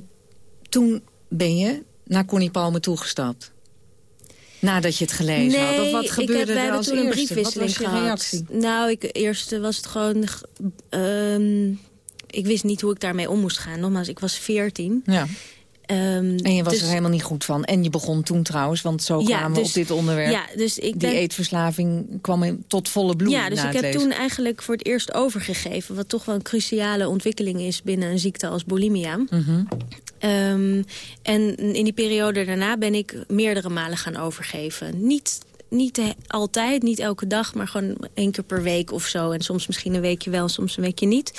toen ben je naar Connie Palme toegestapt? Nadat je het gelezen nee, had? Of wat gebeurde ik heb, er als toen eerste? een briefwisseling je reactie? Nou, ik, eerst was het gewoon... Um, ik wist niet hoe ik daarmee om moest gaan. Nogmaals, ik was veertien. Ja. Um, en je was dus, er helemaal niet goed van. En je begon toen trouwens, want zo kwamen we dus- op dit onderwerp. Ja, dus ik Die eetverslaving kwam tot volle bloei Ja, dus ik heb toen eigenlijk voor het eerst overgegeven... wat toch wel een cruciale ontwikkeling is binnen een ziekte als bulimia. Mm Um, en in die periode daarna ben ik meerdere malen gaan overgeven. Niet, niet altijd, niet elke dag, maar gewoon één keer per week of zo. En soms misschien een weekje wel, soms een weekje niet.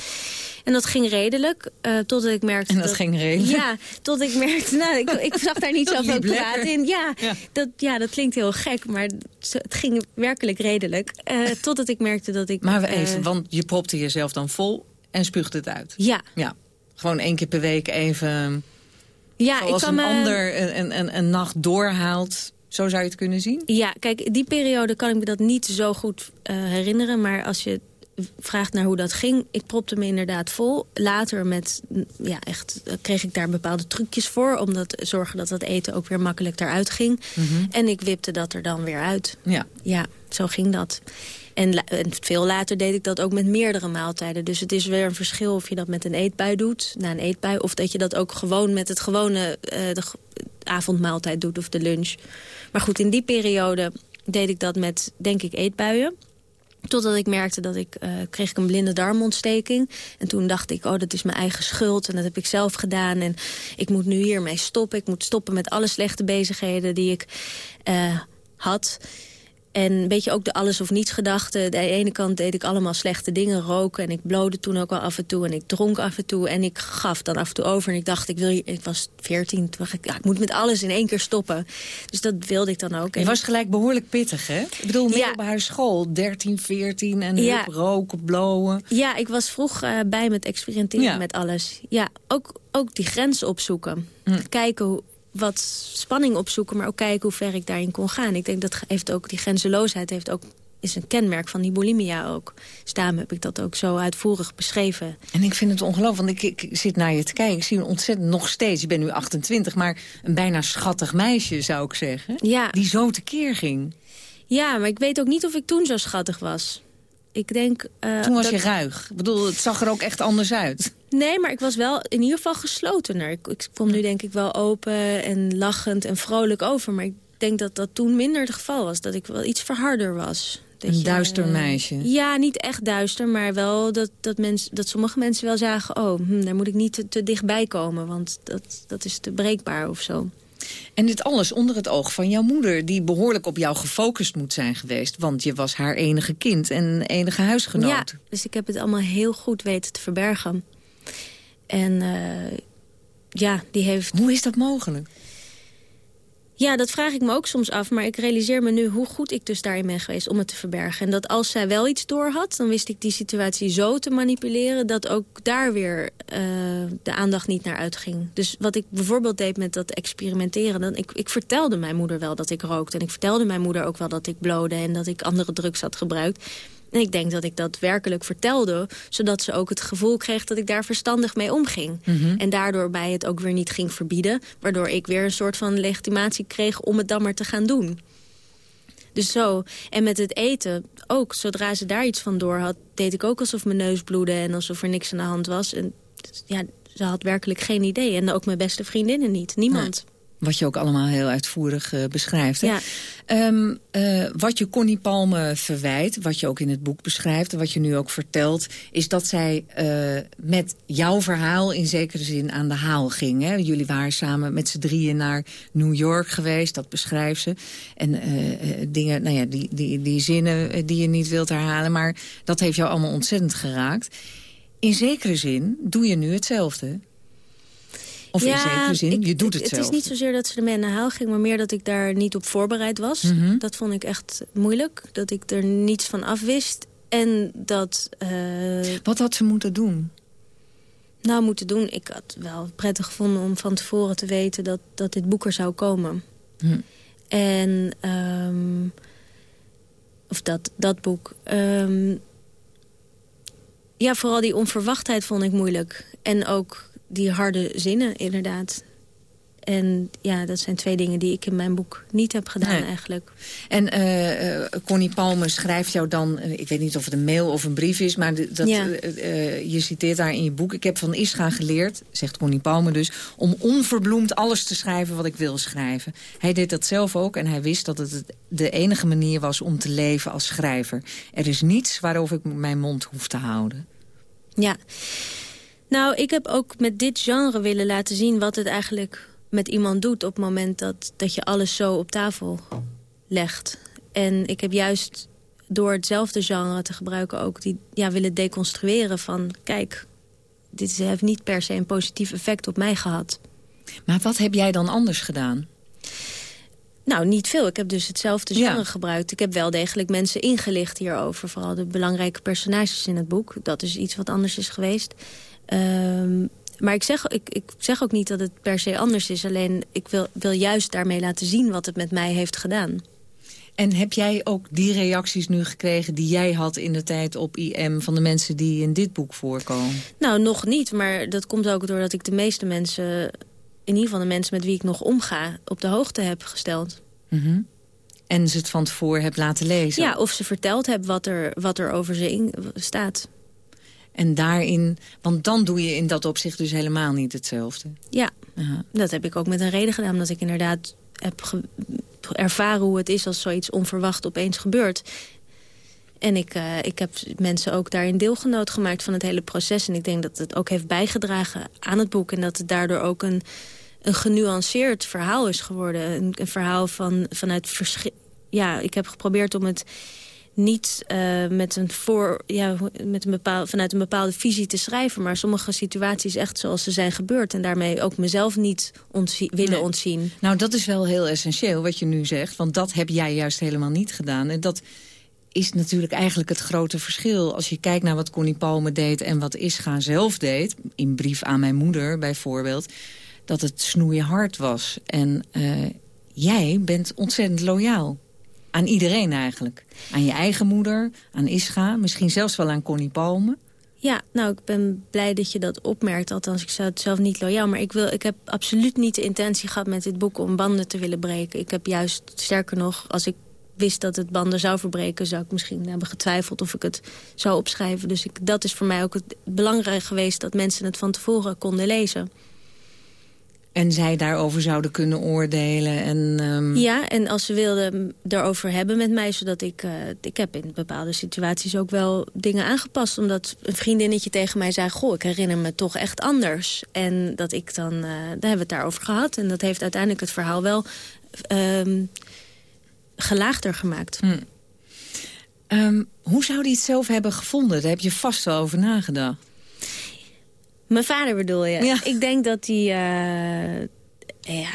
En dat ging redelijk, uh, totdat ik merkte... En dat, ging redelijk? Ja, tot ik merkte... Nou, ik, ik zag daar niet zoveel kwaad in. Ja, Dat, ja, dat klinkt heel gek, maar het ging werkelijk redelijk. Uh, totdat ik merkte dat ik... Maar even, uh, want je propte jezelf dan vol en spuugde het uit? Ja. ja. Gewoon één keer per week even ja, Zoals ik kan een ander een, een, een, een nacht doorhaalt. Zo zou je het kunnen zien? Ja, kijk, die periode kan ik me dat niet zo goed uh, herinneren. Maar als je vraagt naar hoe dat ging, ik propte me inderdaad vol. Later met, ja, echt, kreeg ik daar bepaalde trucjes voor... om te zorgen dat dat eten ook weer makkelijk eruit ging. Mm -hmm. En ik wipte dat er dan weer uit. Ja. Ja, zo ging dat. En, en, veel later deed ik dat ook met meerdere maaltijden. Dus het is weer een verschil of je dat met een eetbui doet, na een eetbui... of dat je dat ook gewoon met het gewone uh, de avondmaaltijd doet of de lunch. Maar goed, in die periode deed ik dat met, denk ik, eetbuien. Totdat ik merkte dat ik, uh, kreeg ik een blinde darmontsteking. En toen dacht ik, oh, dat is mijn eigen schuld. En dat heb ik zelf gedaan. En ik moet nu hiermee stoppen. Ik moet stoppen met alle slechte bezigheden die ik uh, had. En een beetje ook de alles of niets gedachte. De ene kant deed ik allemaal slechte dingen, roken. En ik blode toen ook al af en toe. En ik dronk af en toe. En ik gaf dan af en toe over. En ik dacht, ik, wil, ik was veertien. Toen dacht ik, ja, ik moet met alles in één keer stoppen. Dus dat wilde ik dan ook. Je was gelijk behoorlijk pittig, hè? Ik bedoel, op haar school. 13, 14 en ja. roken, blowen. Ja, ik was vroeg uh, bij met experimenteren met alles. Ja, ook, ook die grens opzoeken. Hm. Kijken hoe wat spanning opzoeken, maar ook kijken hoe ver ik daarin kon gaan. Ik denk dat heeft ook die grenzeloosheid heeft ook, is een kenmerk van die bulimia ook. Dus daarom heb ik dat ook zo uitvoerig beschreven. En ik vind het ongelooflijk, want ik, ik, zit naar je te kijken. Ik zie een ontzettend, nog steeds, je bent nu 28... maar een bijna schattig meisje, zou ik zeggen. Ja. Die zo tekeer ging. Ja, maar ik weet ook niet of ik toen zo schattig was. Ik denk... Uh, toen was je ruig. Ik bedoel, het zag er ook echt anders uit. Nee, maar ik was wel in ieder geval geslotener. Ik, ik kom nu denk ik wel open en lachend en vrolijk over. Maar ik denk dat dat toen minder het geval was. Dat ik wel iets verharder was. Dat een duister meisje? Ja, niet echt duister, maar wel dat, dat, mens, dat sommige mensen wel zagen... oh, hm, daar moet ik niet te, te dichtbij komen, want dat, dat is te breekbaar of zo. En dit alles onder het oog van jouw moeder... die behoorlijk op jou gefocust moet zijn geweest. Want je was haar enige kind en enige huisgenoot. Ja, dus ik heb het allemaal heel goed weten te verbergen. En uh, ja, die heeft... Hoe is dat mogelijk? Ja, dat vraag ik me ook soms af. Maar ik realiseer me nu hoe goed ik dus daarin ben geweest om het te verbergen. En dat als zij wel iets door had, dan wist ik die situatie zo te manipuleren... dat ook daar weer uh, de aandacht niet naar uitging. Dus wat ik bijvoorbeeld deed met dat experimenteren... Dan, ik, ik vertelde mijn moeder wel dat ik rookte. En ik vertelde mijn moeder ook wel dat ik blode en dat ik andere drugs had gebruikt. En ik denk dat ik dat werkelijk vertelde... zodat ze ook het gevoel kreeg dat ik daar verstandig mee omging. Mhm. En daardoor mij het ook weer niet ging verbieden... waardoor ik weer een soort van legitimatie kreeg om het dan maar te gaan doen. Dus zo. En met het eten ook. Zodra ze daar iets van door had, deed ik ook alsof mijn neus bloedde... en alsof er niks aan de hand was. En ja, ze had werkelijk geen idee. En ook mijn beste vriendinnen niet. Niemand. Wat je ook allemaal heel uitvoerig uh, beschrijft. Ja. Um, uh, wat je Connie Palme verwijt, wat je ook in het boek beschrijft... en wat je nu ook vertelt, is dat zij uh, met jouw verhaal... in zekere zin aan de haal ging. Hè? Jullie waren samen met z'n drieën naar New York geweest, dat beschrijft ze. En dingen, nou ja, die, die, die zinnen die je niet wilt herhalen... maar dat heeft jou allemaal ontzettend geraakt. In zekere zin doe je nu hetzelfde. Of ja, in zekere zin, je doet het, zelf. Het is niet zozeer dat ze ermee naar haal ging... maar meer dat ik daar niet op voorbereid was. Mhm. Dat vond ik echt moeilijk. Dat ik er niets van afwist. En dat... Uh... Wat had ze moeten doen? Nou, moeten doen. Ik had wel prettig gevonden om van tevoren te weten... dat, dat dit boek er zou komen. Hm. En... Um, of dat, dat boek... Um, ja, vooral die onverwachtheid vond ik moeilijk. En ook die harde zinnen, inderdaad. En ja, dat zijn twee dingen die ik in mijn boek niet heb gedaan eigenlijk. En uh, Connie Palme schrijft jou dan, uh, ik weet niet of het een mail of een brief is... maar dat, je citeert daar in je boek... ik heb van Ischa geleerd, zegt Connie Palme dus... om onverbloemd alles te schrijven wat ik wil schrijven. Hij deed dat zelf ook en hij wist dat het de enige manier was... om te leven als schrijver. Er is niets waarover ik mijn mond hoef te houden. Ja, nou, ik heb ook met dit genre willen laten zien... wat het eigenlijk met iemand doet op het moment dat, dat je alles zo op tafel legt. En ik heb juist door hetzelfde genre te gebruiken ook... die ja, willen deconstrueren van... kijk, dit heeft niet per se een positief effect op mij gehad. Maar wat heb jij dan anders gedaan? Nou, niet veel. Ik heb dus hetzelfde genre gebruikt. Ik heb wel degelijk mensen ingelicht hierover. Vooral de belangrijke personages in het boek. Dat is iets wat anders is geweest. Um, maar ik zeg, ik, ik zeg ook niet dat het per se anders is. Alleen ik wil, wil juist daarmee laten zien wat het met mij heeft gedaan. En heb jij ook die reacties nu gekregen die jij had in de tijd op IM... van de mensen die in dit boek voorkomen? Nou, nog niet. Maar dat komt ook doordat ik de meeste mensen... in ieder geval de mensen met wie ik nog omga... op de hoogte heb gesteld. Mm En ze het van tevoren heb laten lezen? Ja, of ze verteld heb wat er, wat er over ze in staat. En daarin, want dan doe je in dat opzicht dus helemaal niet hetzelfde. Ja, dat heb ik ook met een reden gedaan. Omdat ik inderdaad heb ervaren hoe het is als zoiets onverwacht opeens gebeurt. En ik, uh, ik heb mensen ook daarin deelgenoot gemaakt van het hele proces. En ik denk dat het ook heeft bijgedragen aan het boek. En dat het daardoor ook een, een genuanceerd verhaal is geworden. Een, een verhaal van, vanuit ja, ik heb geprobeerd om het niet uh, met een voor, ja, met een bepaal, vanuit een bepaalde visie te schrijven... maar sommige situaties echt zoals ze zijn gebeurd... en daarmee ook mezelf niet ontzie willen nee. ontzien. Nou, dat is wel heel essentieel wat je nu zegt... want dat heb jij juist helemaal niet gedaan. En dat is natuurlijk eigenlijk het grote verschil. Als je kijkt naar wat Connie Palme deed en wat Ischa zelf deed... in brief aan mijn moeder bijvoorbeeld... dat het snoeien hard was. En uh, jij bent ontzettend loyaal. Aan iedereen eigenlijk. Aan je eigen moeder, aan Ischa, misschien zelfs wel aan Connie Palme. Ja, nou, ik ben blij dat je dat opmerkt. Althans, ik zou het zelf niet loyaal. Maar ik, wil, ik heb absoluut niet de intentie gehad met dit boek om banden te willen breken. Ik heb juist, sterker nog, als ik wist dat het banden zou verbreken... zou ik misschien hebben getwijfeld of ik het zou opschrijven. Dus ik, dat is voor mij ook het belangrijk geweest... dat mensen het van tevoren konden lezen. En zij daarover zouden kunnen oordelen. En, um... Ja, en als ze wilden erover hebben met mij... zodat ik... Uh, ik heb in bepaalde situaties ook wel dingen aangepast. Omdat een vriendinnetje tegen mij zei... goh, ik herinner me toch echt anders. En dat ik dan... Uh, daar hebben we het daarover gehad. En dat heeft uiteindelijk het verhaal wel... Um, gelaagder gemaakt. Hm. Um, hoe zou hij het zelf hebben gevonden? Daar heb je vast wel over nagedacht. Mijn vader bedoel je? Ja. Ik denk dat hij... Uh, ja,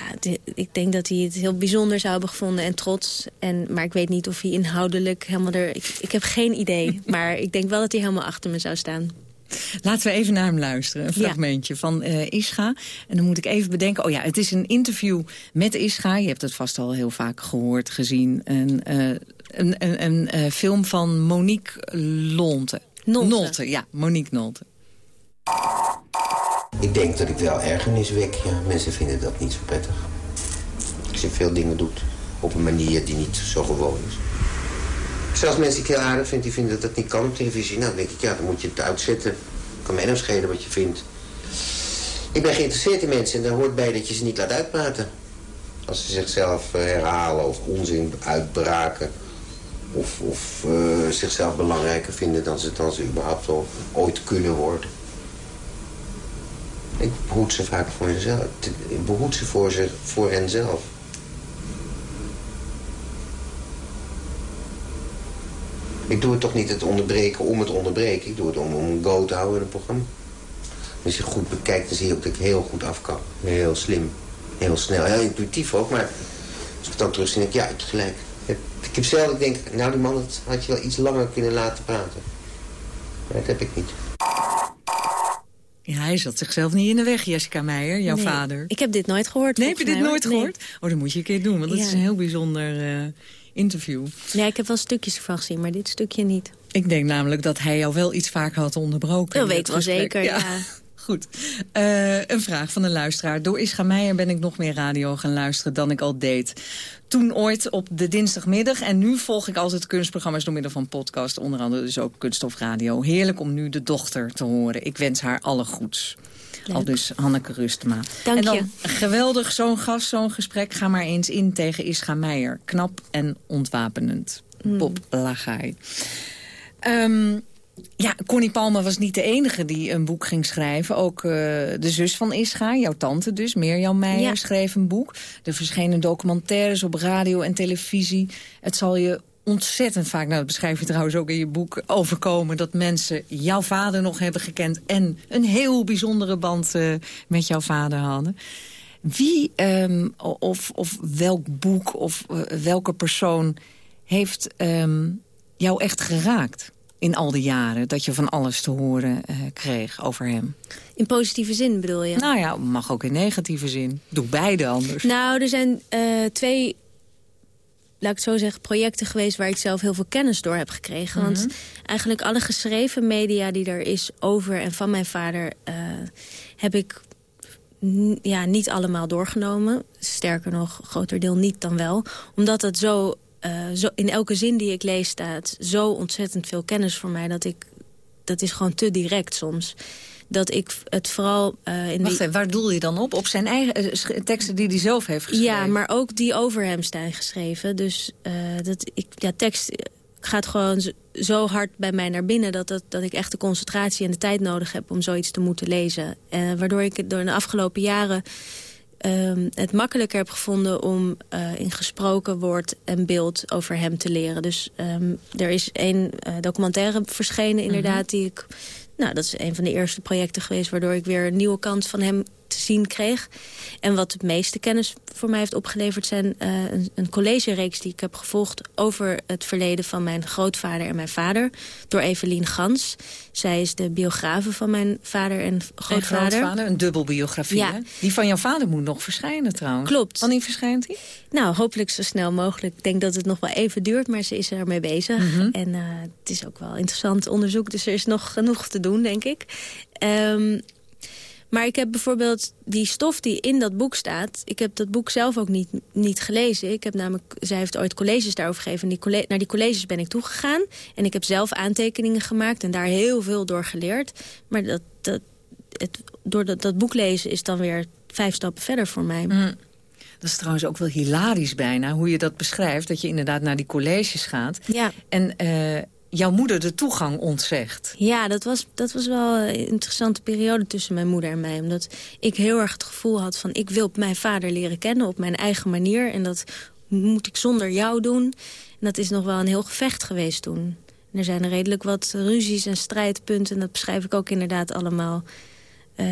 ik denk dat hij het heel bijzonder zou hebben gevonden en trots. En, maar ik weet niet of hij inhoudelijk helemaal er... Ik, ik heb geen idee, maar ik denk wel dat hij helemaal achter me zou staan. Laten we even naar hem luisteren. Een fragmentje ja. van uh, Ischa. En dan moet ik even bedenken... Oh ja, het is een interview met Ischa. Je hebt het vast al heel vaak gehoord, gezien. Een, uh, een, een, een uh, film van Monique Lonte. Nolte. Nolte, ja, Monique Nolte. Ik denk dat ik wel ergernis wek. Ja. Mensen vinden dat niet zo prettig. Als je veel dingen doet op een manier die niet zo gewoon is. Zelfs mensen die ik heel aardig vind, die vinden dat dat niet kan op televisie. Nou, dan denk ik, ja, dan moet je het uitzetten. kan mij nou schelen wat je vindt. Ik ben geïnteresseerd in mensen en daar hoort bij dat je ze niet laat uitpraten. Als ze zichzelf uh, herhalen of onzin uitbraken. Of, of uh, zichzelf belangrijker vinden dan ze, dan ze überhaupt ooit kunnen worden. Ik behoed ze vaak voor henzelf. Ik behoed ze voor, zich, voor henzelf. Ik doe het toch niet het onderbreken om het onderbreken. Ik doe het om, om een go te houden in een programma. Als je goed bekijkt, dan zie je ook dat ik heel goed af kan. Heel slim. Heel snel. Heel intuïtief ook, maar als ik het dan terugzie, denk ik, ja, ik gelijk. Ik heb zelf, ik denk, nou die man, dat had je wel iets langer kunnen laten praten. Maar dat heb ik niet. Ja, hij zat zichzelf niet in de weg, Jessica Meijer, jouw nee, vader. Ik heb dit nooit gehoord. Nee, heb je dit mij, nooit gehoord? Nee. Oh, dan moet je een keer doen, want dat ja. is een heel bijzonder uh, interview. Ja, ik heb wel stukjes ervan gezien, maar dit stukje niet. Ik denk namelijk dat hij jou wel iets vaker had onderbroken. Dat weet ik wel zeker, ja. ja. Goed. Uh, een vraag van de luisteraar. Door Ischa Meijer ben ik nog meer radio gaan luisteren dan ik al deed. Toen ooit op de dinsdagmiddag. En nu volg ik altijd kunstprogramma's door middel van podcast. Onder andere dus ook Kunststof Radio. Heerlijk om nu de dochter te horen. Ik wens haar alle goeds. Leuk. Al dus Hanneke Rustema. Dank en dan, je. geweldig, zo'n gast, zo'n gesprek. Ga maar eens in tegen Ischa Meijer. Knap en ontwapenend. Mm. Bob Lagai. Um, ja, Connie Palme was niet de enige die een boek ging schrijven. Ook uh, de zus van Ischa, jouw tante dus, Mirjam Meijer, ja. schreef een boek. Er verschenen documentaires op radio en televisie. Het zal je ontzettend vaak, nou dat beschrijf je trouwens ook in je boek... overkomen dat mensen jouw vader nog hebben gekend... en een heel bijzondere band uh, met jouw vader hadden. Wie um, of, of welk boek of uh, welke persoon heeft um, jou echt geraakt in al die jaren dat je van alles te horen uh, kreeg over hem? In positieve zin bedoel je? Nou ja, mag ook in negatieve zin. Doe beide anders. Nou, er zijn uh, twee, laat ik het zo zeggen, projecten geweest... waar ik zelf heel veel kennis door heb gekregen. Mm -hmm. Want eigenlijk alle geschreven media die er is over en van mijn vader... Uh, heb ik ja, niet allemaal doorgenomen. Sterker nog, groter deel niet dan wel. Omdat het zo uh, zo, in elke zin die ik lees staat zo ontzettend veel kennis voor mij... dat ik dat is gewoon te direct soms. Dat ik het vooral... Uh, in Wacht even, waar doel je dan op? Op zijn eigen uh, teksten die hij zelf heeft geschreven? Ja, maar ook die over hem zijn geschreven. Dus uh, dat ik, ja, tekst gaat gewoon zo hard bij mij naar binnen... Dat, dat, dat ik echt de concentratie en de tijd nodig heb om zoiets te moeten lezen. waardoor ik door de afgelopen jaren ehm, het makkelijker heb gevonden om uh, in gesproken woord en beeld over hem te leren. Dus um, er is één uh, documentaire verschenen inderdaad mm -hmm. die ik... Nou, dat is een van de eerste projecten geweest... waardoor ik weer een nieuwe kant van hem te zien kreeg. En wat het meeste kennis voor mij heeft opgeleverd... zijn uh, een, een collegereeks die ik heb gevolgd... over het verleden van mijn grootvader en mijn vader... door Evelien Gans. Zij is de biografe van mijn vader en grootvader. En grootvader, een dubbelbiografie, ja. Hè? Die van jouw vader moet nog verschijnen trouwens. Klopt. Wanneer verschijnt die? Nou, hopelijk zo snel mogelijk. Ik denk dat het nog wel even duurt, maar ze is ermee bezig. Mm -hmm. En uh, het is ook wel interessant onderzoek, dus er is nog genoeg te doen, denk ik. Um, maar ik heb bijvoorbeeld die stof die in dat boek staat... ik heb dat boek zelf ook niet, niet gelezen. Ik heb namelijk, zij heeft ooit colleges daarover gegeven. En die naar die colleges ben ik toegegaan. En ik heb zelf aantekeningen gemaakt en daar heel veel door geleerd. Maar dat, dat, het, door dat, dat boek lezen is dan weer vijf stappen verder voor mij. Mm. Dat is trouwens ook wel hilarisch bijna, hoe je dat beschrijft. Dat je inderdaad naar die colleges gaat. Ja. En... Uh, jouw moeder de toegang ontzegt. Ja, dat was, dat was wel een interessante periode tussen mijn moeder en mij. Omdat ik heel erg het gevoel had van... ik wil mijn vader leren kennen op mijn eigen manier. En dat moet ik zonder jou doen. En dat is nog wel een heel gevecht geweest toen. En er zijn er redelijk wat ruzies en strijdpunten. En dat beschrijf ik ook inderdaad allemaal uh,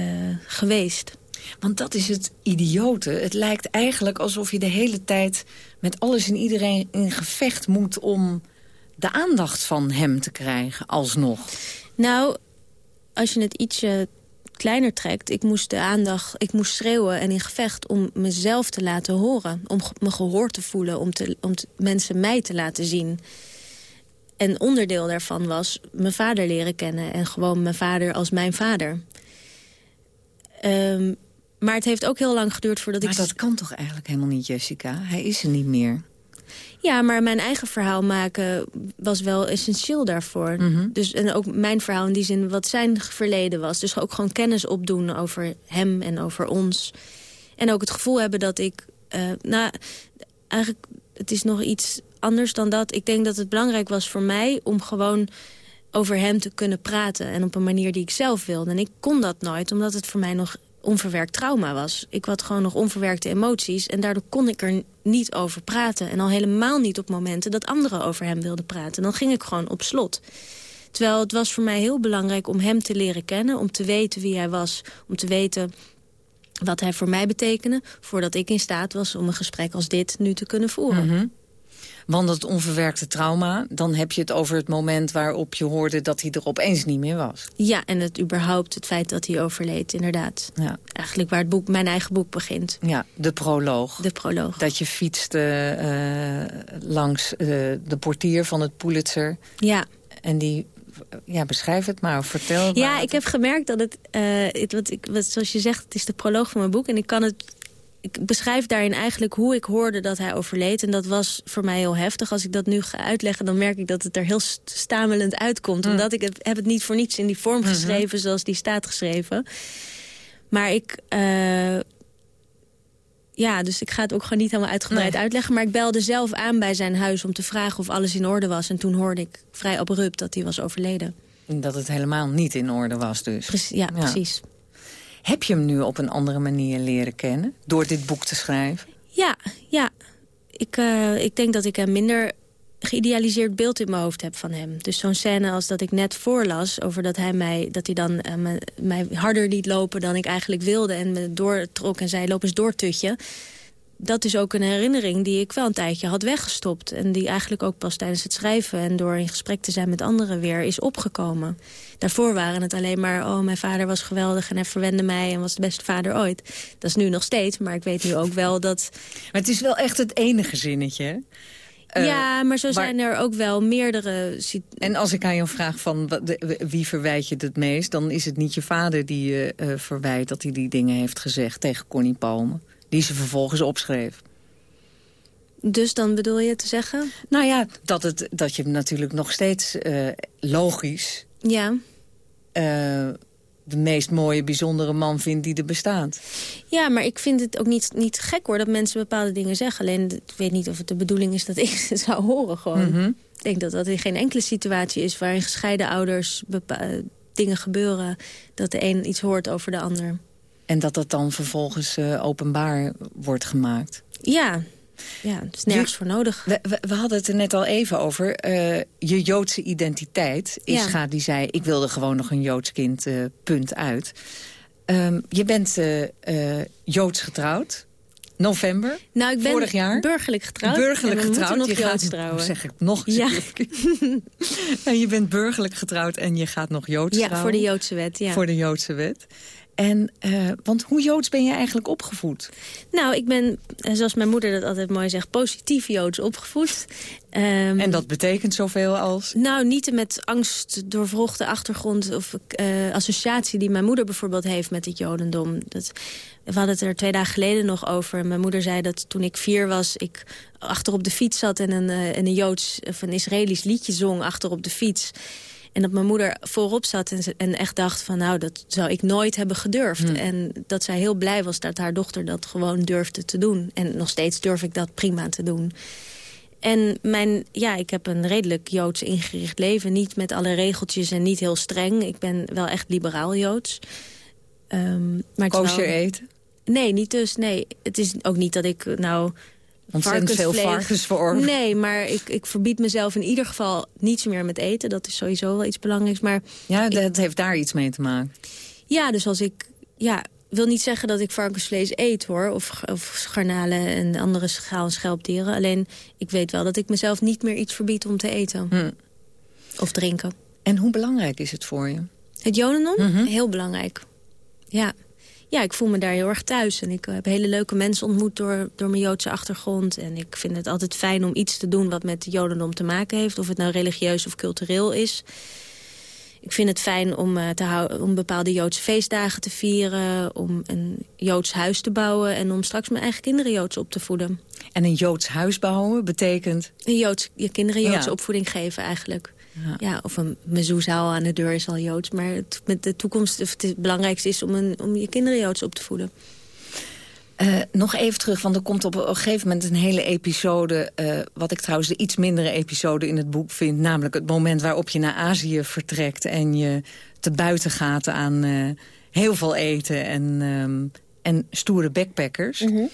geweest. Want dat is het idiote. Het lijkt eigenlijk alsof je de hele tijd met alles en iedereen in gevecht moet... om de aandacht van hem te krijgen, alsnog? Nou, als je het ietsje kleiner trekt... ik moest de aandacht, ik moest schreeuwen en in gevecht om mezelf te laten horen. Om me gehoord te voelen, om, te, om te, mensen mij te laten zien. En onderdeel daarvan was mijn vader leren kennen... en gewoon mijn vader als mijn vader. Um, maar het heeft ook heel lang geduurd voordat maar ik... Maar dat kan toch eigenlijk helemaal niet, Jessica? Hij is er niet meer. Ja, maar mijn eigen verhaal maken was wel essentieel daarvoor. Mhm. Mm -hmm. Dus, en ook mijn verhaal in die zin wat zijn verleden was. Dus ook gewoon kennis opdoen over hem en over ons. En ook het gevoel hebben dat ik... Uh, nou, eigenlijk, het is nog iets anders dan dat. Ik denk dat het belangrijk was voor mij om gewoon over hem te kunnen praten. En op een manier die ik zelf wilde. En ik kon dat nooit, omdat het voor mij nog onverwerkt trauma was. Ik had gewoon nog onverwerkte emoties en daardoor kon ik er niet over praten. En al helemaal niet op momenten dat anderen over hem wilden praten. Dan ging ik gewoon op slot. Terwijl het was voor mij heel belangrijk om hem te leren kennen... om te weten wie hij was, om te weten wat hij voor mij betekende... voordat ik in staat was om een gesprek als dit nu te kunnen voeren. -hmm. Want het onverwerkte trauma, dan heb je het over het moment waarop je hoorde dat hij er opeens niet meer was. Ja, en het überhaupt het feit dat hij overleed, inderdaad. Ja. Eigenlijk waar het boek, mijn eigen boek begint. Ja, de proloog. De proloog. Dat je fietste uh, langs uh, de portier van het Pulitzer. Ja. En die ja, beschrijf het maar, vertel het Ja, maar. ik heb gemerkt dat het, uh, het wat ik, wat, zoals je zegt, het is de proloog van mijn boek. En ik kan het ik beschrijf daarin eigenlijk hoe ik hoorde dat hij overleed. En dat was voor mij heel heftig. Als ik dat nu ga uitleggen, dan merk ik dat het er heel stamelend uitkomt. Mm. Omdat ik het, heb het niet voor niets in die vorm geschreven mm -hmm. zoals die staat geschreven. Maar ik... Uh, ja, dus ik ga het ook gewoon niet helemaal uitgebreid nee. uitleggen. Maar ik belde zelf aan bij zijn huis om te vragen of alles in orde was. En toen hoorde ik vrij abrupt dat hij was overleden. Dat het helemaal niet in orde was dus. Ja, precies. Heb je hem nu op een andere manier leren kennen? Door dit boek te schrijven? Ja, ja. Ik, uh, ik denk dat ik een minder geïdealiseerd beeld in mijn hoofd heb van hem. Dus zo'n scène als dat ik net voorlas... over dat hij mij, dat hij dan uh, mij harder liet lopen dan ik eigenlijk wilde... en me doortrok en zei, loop eens door, tutje. Dat is ook een herinnering die ik wel een tijdje had weggestopt. En die eigenlijk ook pas tijdens het schrijven... en door in gesprek te zijn met anderen weer is opgekomen. Daarvoor waren het alleen maar... oh, mijn vader was geweldig en hij verwende mij... en was de beste vader ooit. Dat is nu nog steeds, maar ik weet nu ook wel dat... Maar het is wel echt het enige zinnetje, hè? Uh, ja, maar zo zijn er ook wel meerdere... En als ik aan jou vraag van wie verwijt je het meest... dan is het niet je vader die je uh, verwijt dat hij die dingen heeft gezegd tegen Connie Palme. Die ze vervolgens opschreef. Dus dan bedoel je te zeggen? Nou ja, dat, het, dat je natuurlijk nog steeds uh, logisch... Ja. Uh, de meest mooie, bijzondere man vindt die er bestaat. Ja, maar ik vind het ook niet, niet gek hoor dat mensen bepaalde dingen zeggen. Alleen ik weet niet of het de bedoeling is dat ik het zou horen gewoon. Mm -hmm. Ik denk dat dat in geen enkele situatie is waarin gescheiden ouders dingen gebeuren... dat de een iets hoort over de ander. En dat dat dan vervolgens uh, openbaar wordt gemaakt. Ja, ja, het is nergens voor nodig. We, we, we, hadden het er net al even over. Uh, je Joodse identiteit. Ischa ja. die zei, ik wilde gewoon nog een Joods kind, uh, punt uit. Um, je bent Joods getrouwd. November, nou, ik ben vorig jaar. burgerlijk getrouwd. Burgerlijk getrouwd. Nog je gaat trouwen. zeg ik nog eens. Ja. en je bent burgerlijk getrouwd en je gaat nog Joods ja, trouwen. voor de Joodse wet. Ja. Voor de Joodse wet. En, uh, want hoe Joods ben je eigenlijk opgevoed? Nou, ik ben, zoals mijn moeder dat altijd mooi zegt, positief Joods opgevoed. Um, en dat betekent zoveel als? Nou, niet met angst doorvrochte achtergrond of uh, associatie die mijn moeder bijvoorbeeld heeft met het Jodendom. Dat, we hadden het er twee dagen geleden nog over. Mijn moeder zei dat toen ik vier was, ik achter op de fiets zat en een, uh, en een Joods of een Israëlisch liedje zong achter op de fiets. En dat mijn moeder voorop zat en, en, echt dacht van... nou, dat zou ik nooit hebben gedurfd. Hmm. En dat zij heel blij was dat haar dochter dat gewoon durfde te doen. En nog steeds durf ik dat prima te doen. En mijn, ja, ik heb een redelijk Joods ingericht leven. Niet met alle regeltjes en niet heel streng. Ik ben wel echt liberaal Joods. Um, maar Koos je eten? Nee, niet dus. Nee, het is ook niet dat ik nou... Ontzettend veel varkens voor. Nee, maar ik, ik verbied mezelf in ieder geval niets meer met eten. Dat is sowieso wel iets belangrijks. Maar ja, ik, dat heeft daar iets mee te maken. Ja, dus als ik... Ja, wil niet zeggen dat ik varkensvlees eet, hoor. Of, of garnalen en andere schaal- en schelpdieren. Alleen, ik weet wel dat ik mezelf niet meer iets verbied om te eten. Hm. Of drinken. En hoe belangrijk is het voor je? Het jodendom? Mm -hmm. Heel belangrijk. Ja. Ja, ik voel me daar heel erg thuis. En ik heb hele leuke mensen ontmoet door, door mijn Joodse achtergrond. En ik vind het altijd fijn om iets te doen wat met het Jodendom te maken heeft. Of het nou religieus of cultureel is. Ik vind het fijn om, uh, te houden, om bepaalde Joodse feestdagen te vieren. Om een Joods huis te bouwen. En om straks mijn eigen kinderen Joods op te voeden. En een Joods huis bouwen betekent? Een Joods, je kinderen Joodse Ja. opvoeding geven eigenlijk. Ja. Ja, of een mezouzaal aan de deur is al Joods. Maar het, met de toekomst, of het belangrijkste is om, een, om je kinderen Joods op te voeden. Uh, nog even terug, want er komt op een gegeven moment een hele episode... Uh, wat ik trouwens de iets mindere episode in het boek vind... namelijk het moment waarop je naar Azië vertrekt... en je te buiten gaat aan uh, heel veel eten en, um, en stoere backpackers. Mm -hmm.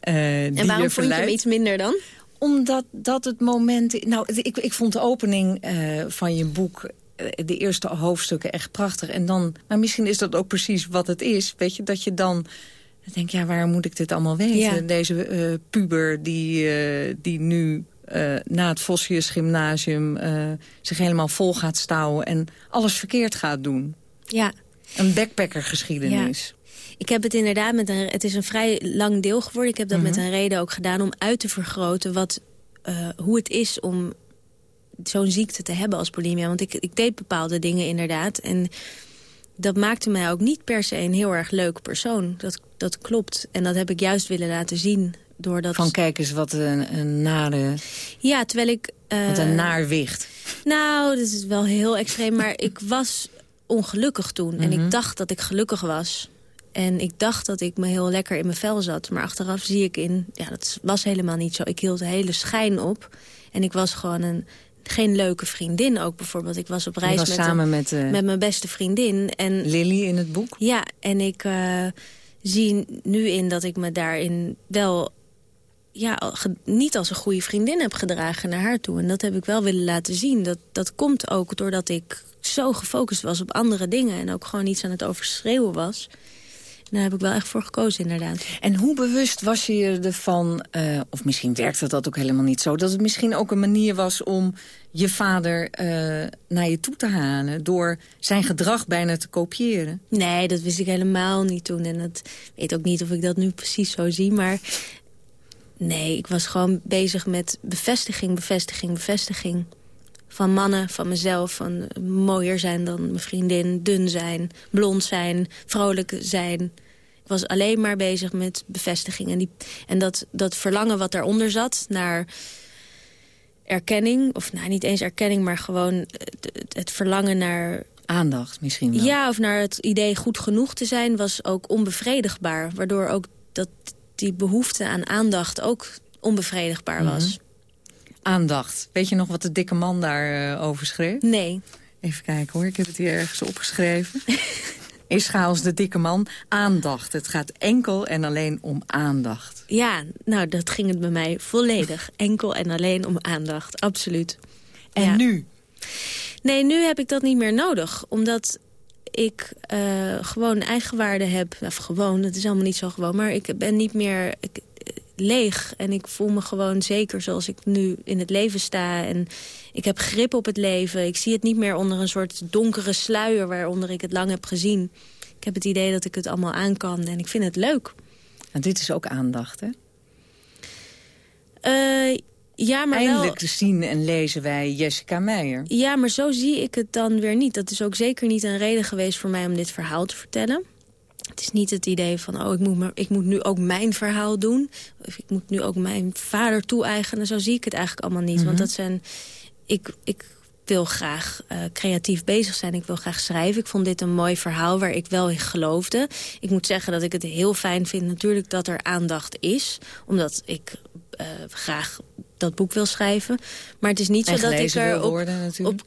en waarom vond je hem iets minder dan? Omdat dat het moment... Nou, ik, ik vond de opening uh, van je boek, uh, de eerste hoofdstukken, echt prachtig. En dan, maar misschien is dat ook precies wat het is. Weet je, dat je dan... Dan denk ja, waar moet ik dit allemaal weten? Ja. Deze uh, puber die, die nu na het Vossius gymnasium... zich helemaal vol gaat stouwen en alles verkeerd gaat doen. Ja. Een backpackergeschiedenis. Ik heb het inderdaad met een... Het is een vrij lang deel geworden. Ik heb dat Mhm. mm -hmm. met een reden ook gedaan om uit te vergroten... Wat, uh, hoe het is om zo'n ziekte te hebben als bulimia. Want ik, ik deed bepaalde dingen inderdaad. En dat maakte mij ook niet per se een heel erg leuk persoon. Dat, dat klopt. En dat heb ik juist willen laten zien. Doordat... Van kijk eens wat een, een nare... Ja, terwijl ik... Uh, wat een naar wicht. Nou, dat is wel heel extreem. maar ik was ongelukkig toen. En Mhm. ik dacht dat ik gelukkig was. En ik dacht dat ik me heel lekker in mijn vel zat. Maar achteraf zie ik in... Ja, dat was helemaal niet zo. Ik hield een hele schijn op. En ik was gewoon een geen leuke vriendin ook bijvoorbeeld. Ik was op reis was met, samen een, met, uh, met mijn beste vriendin. En, Lily in het boek? Ja, en ik uh, zie nu in dat ik me daarin wel... Ja, niet als een goede vriendin heb gedragen naar haar toe. En dat heb ik wel willen laten zien. Dat, dat komt ook doordat ik zo gefocust was op andere dingen... en ook gewoon iets aan het overschreeuwen was... Daar heb ik wel echt voor gekozen, inderdaad. En hoe bewust was je je ervan, uh, of misschien werkte dat ook helemaal niet zo... dat het misschien ook een manier was om je vader uh, naar je toe te halen... door zijn gedrag bijna te kopiëren? Nee, dat wist ik helemaal niet toen. En dat weet ook niet of ik dat nu precies zo zie, maar... Nee, ik was gewoon bezig met bevestiging, bevestiging, bevestiging. Van mannen, van mezelf, van mooier zijn dan mijn vriendin, dun zijn, blond zijn, vrolijk zijn. Was alleen maar bezig met bevestiging. En, die, en dat, dat verlangen wat daaronder zat naar erkenning... of nou, niet eens erkenning, maar gewoon het, het verlangen naar... Aandacht misschien wel. Ja, of naar het idee goed genoeg te zijn was ook onbevredigbaar. Waardoor ook dat, die behoefte aan aandacht ook onbevredigbaar was. Mm -hmm aandacht. Weet je nog wat de dikke man daarover uh, schreef? Nee. Even kijken hoor, ik heb het hier ergens opgeschreven. is chaos de dikke man aandacht. Het gaat enkel en alleen om aandacht. Ja, nou, dat ging het bij mij volledig. enkel en alleen om aandacht, absoluut. En nu? Nee, nu heb ik dat niet meer nodig. Omdat ik uh, gewoon eigenwaarde heb. Of gewoon, dat is allemaal niet zo gewoon. Maar ik ben niet meer ik, leeg. En ik voel me gewoon zeker zoals ik nu in het leven sta. En ik heb grip op het leven. Ik zie het niet meer onder een soort donkere sluier... waaronder ik het lang heb gezien. Ik heb het idee dat ik het allemaal aan kan. En ik vind het leuk. En dit is ook aandacht, hè? Uh, ja, maar Eindelijk wel... te zien en lezen wij Jessica Meijer. Ja, maar zo zie ik het dan weer niet. Dat is ook zeker niet een reden geweest voor mij om dit verhaal te vertellen. Het is niet het idee van, oh, ik moet, ik moet nu ook mijn verhaal doen. Of ik moet nu ook mijn vader toe-eigenen. Zo zie ik het eigenlijk allemaal niet. Want Mhm. dat zijn... Ik, ik wil graag uh, creatief bezig zijn. Ik wil graag schrijven. Ik vond dit een mooi verhaal waar ik wel in geloofde. Ik moet zeggen dat ik het heel fijn vind natuurlijk dat er aandacht is. Omdat ik uh, graag dat boek wil schrijven. Maar het is niet en zo dat ik er op, op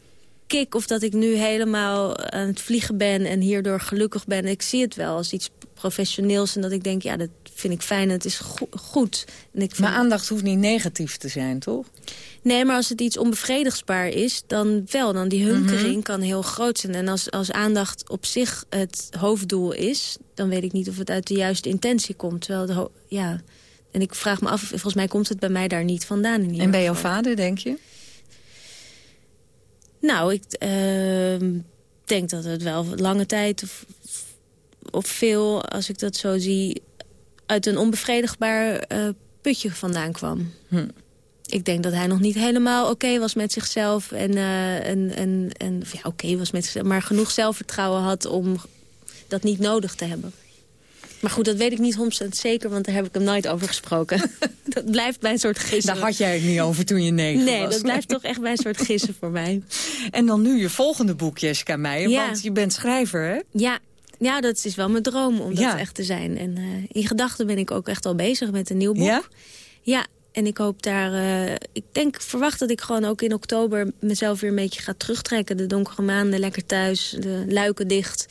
kik of dat ik nu helemaal aan het vliegen ben en hierdoor gelukkig ben. Ik zie het wel als iets professioneels en dat ik denk, ja, dat vind ik fijn. Het is go goed. En ik vind... Maar aandacht hoeft niet negatief te zijn, toch? Nee, maar als het iets onbevredigsbaar is, dan wel. Dan die hunkering mm -hmm. kan heel groot zijn. En als, als aandacht op zich het hoofddoel is... dan weet ik niet of het uit de juiste intentie komt. Terwijl de ja, en ik vraag me af, volgens mij komt het bij mij daar niet vandaan. In en bij jouw vader, denk je? Nou, ik uh, denk dat het wel lange tijd of, of veel, als ik dat zo zie... uit een onbevredigbaar uh, putje vandaan kwam. Hm. Ik denk dat hij nog niet helemaal oké okay was met zichzelf. En, uh, en, en, en ja, oké okay was met zichzelf, maar genoeg zelfvertrouwen had om dat niet nodig te hebben. Maar goed, dat weet ik niet 100% zeker, want daar heb ik hem nooit over gesproken. dat blijft bij een soort gissen. Daar had jij het niet over toen je negen nee, was. dat blijft toch echt bij een soort gissen voor mij. En dan nu je volgende boek, Jessica Meijer, ja. want je bent schrijver, hè? Ja, ja, dat is wel mijn droom om ja. dat echt te zijn. En uh, in gedachten ben ik ook echt al bezig met een nieuw boek. Ja? Ja, en ik hoop daar... Uh, ik denk, verwacht dat ik gewoon ook in oktober mezelf weer een beetje ga terugtrekken. De donkere maanden, lekker thuis, de luiken dicht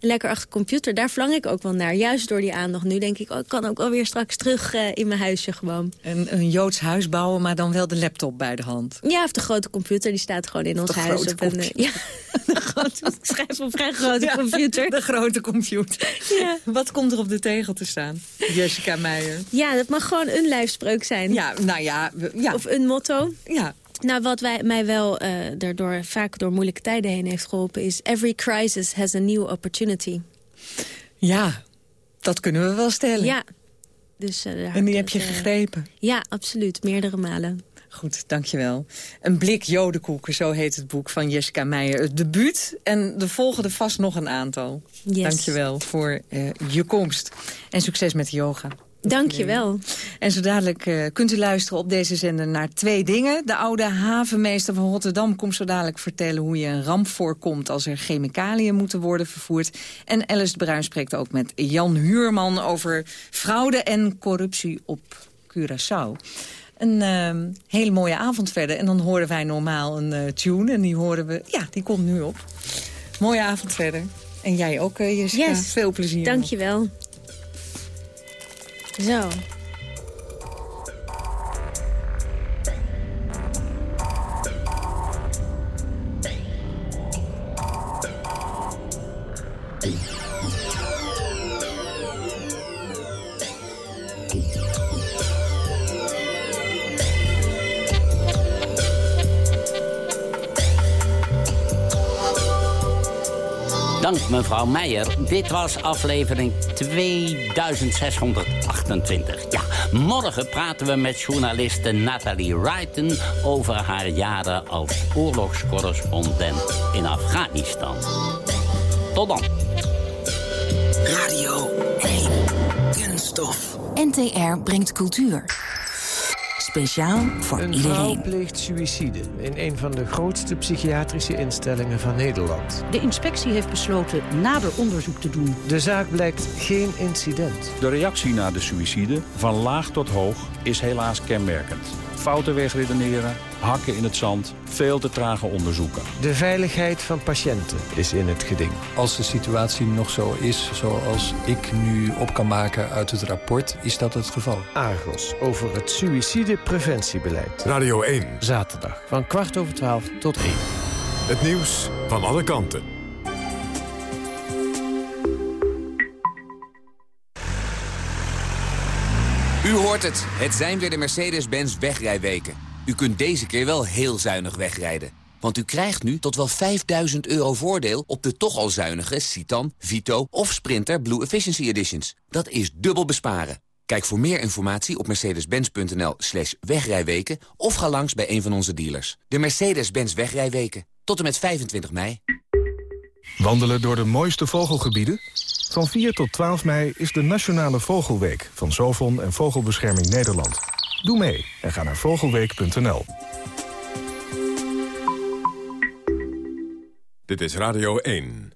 lekker achter de computer. Daar verlang ik ook wel naar. Juist door die aandacht. Nu denk ik, oh, ik kan ook alweer straks terug uh, in mijn huisje gewoon. Een, een Joods huis bouwen, maar dan wel de laptop bij de hand. Ja, of de grote computer. Die staat gewoon in ons huis. Op een, ja, de grote, ik schrijf op vrij grote ja, computer. De grote computer. Ja. Wat komt er op de tegel te staan? Jessica Meijer. Ja, dat mag gewoon een lijfspreuk zijn. Ja, nou ja. ja. Of een motto. Ja. Nou, wat wij, mij wel uh, daardoor vaak door moeilijke tijden heen heeft geholpen... is every crisis has a new opportunity. Ja, dat kunnen we wel stellen. Ja. Dus, uh, en die heb je uh, gegrepen? Ja, absoluut. Meerdere malen. Goed, dankjewel. Een blik jodenkoeken, zo heet het boek van Jessica Meijer. Het debuut en de volgende vast nog een aantal. Yes. Dankjewel voor je komst. En succes met yoga. Dank je wel. En zo dadelijk uh, kunt u luisteren op deze zender naar twee dingen. De oude havenmeester van Rotterdam komt zo dadelijk vertellen... hoe je een ramp voorkomt als er chemicaliën moeten worden vervoerd. En Alice Bruin spreekt ook met Jan Huurman... over fraude en corruptie op Curaçao. Een uh, hele mooie avond verder. En dan horen wij normaal een uh, tune. En die horen we... Ja, die komt nu op. Mooie avond verder. En jij ook, uh, Jessica. Yes. Veel plezier. Dank je wel. Zo. Dank mevrouw Meijer. Dit was aflevering 2628. Ja, morgen praten we met journaliste Nathalie Wrighton... over haar jaren als oorlogscorrespondent in Afghanistan. Tot dan. Radio 1. Kunststof. NTR brengt cultuur. Speciaal voor een iedereen. Een vrouw pleegt suïcide in een van de grootste psychiatrische instellingen van Nederland. De inspectie heeft besloten nader onderzoek te doen. De zaak blijkt geen incident. De reactie na de suïcide, van laag tot hoog, is helaas kenmerkend. Fouten wegredeneren, hakken in het zand, veel te trage onderzoeken. De veiligheid van patiënten is in het geding. Als de situatie nog zo is zoals ik nu op kan maken uit het rapport, is dat het geval. Argos over het suïcidepreventiebeleid. Radio 1. Zaterdag van kwart over twaalf tot één. Het nieuws van alle kanten. U hoort het. Het zijn weer de Mercedes-Benz wegrijweken. U kunt deze keer wel heel zuinig wegrijden. Want u krijgt nu tot wel 5000 euro voordeel op de toch al zuinige Citan, Vito of Sprinter Blue Efficiency Editions. Dat is dubbel besparen. Kijk voor meer informatie op mercedes-benz.nl slash wegrijweken... of ga langs bij een van onze dealers. De Mercedes-Benz wegrijweken. Tot en met 25 mei. Wandelen door de mooiste vogelgebieden? Van 4 tot 12 mei is de Nationale Vogelweek van Zovon en Vogelbescherming Nederland. Doe mee en ga naar vogelweek.nl. Dit is Radio 1.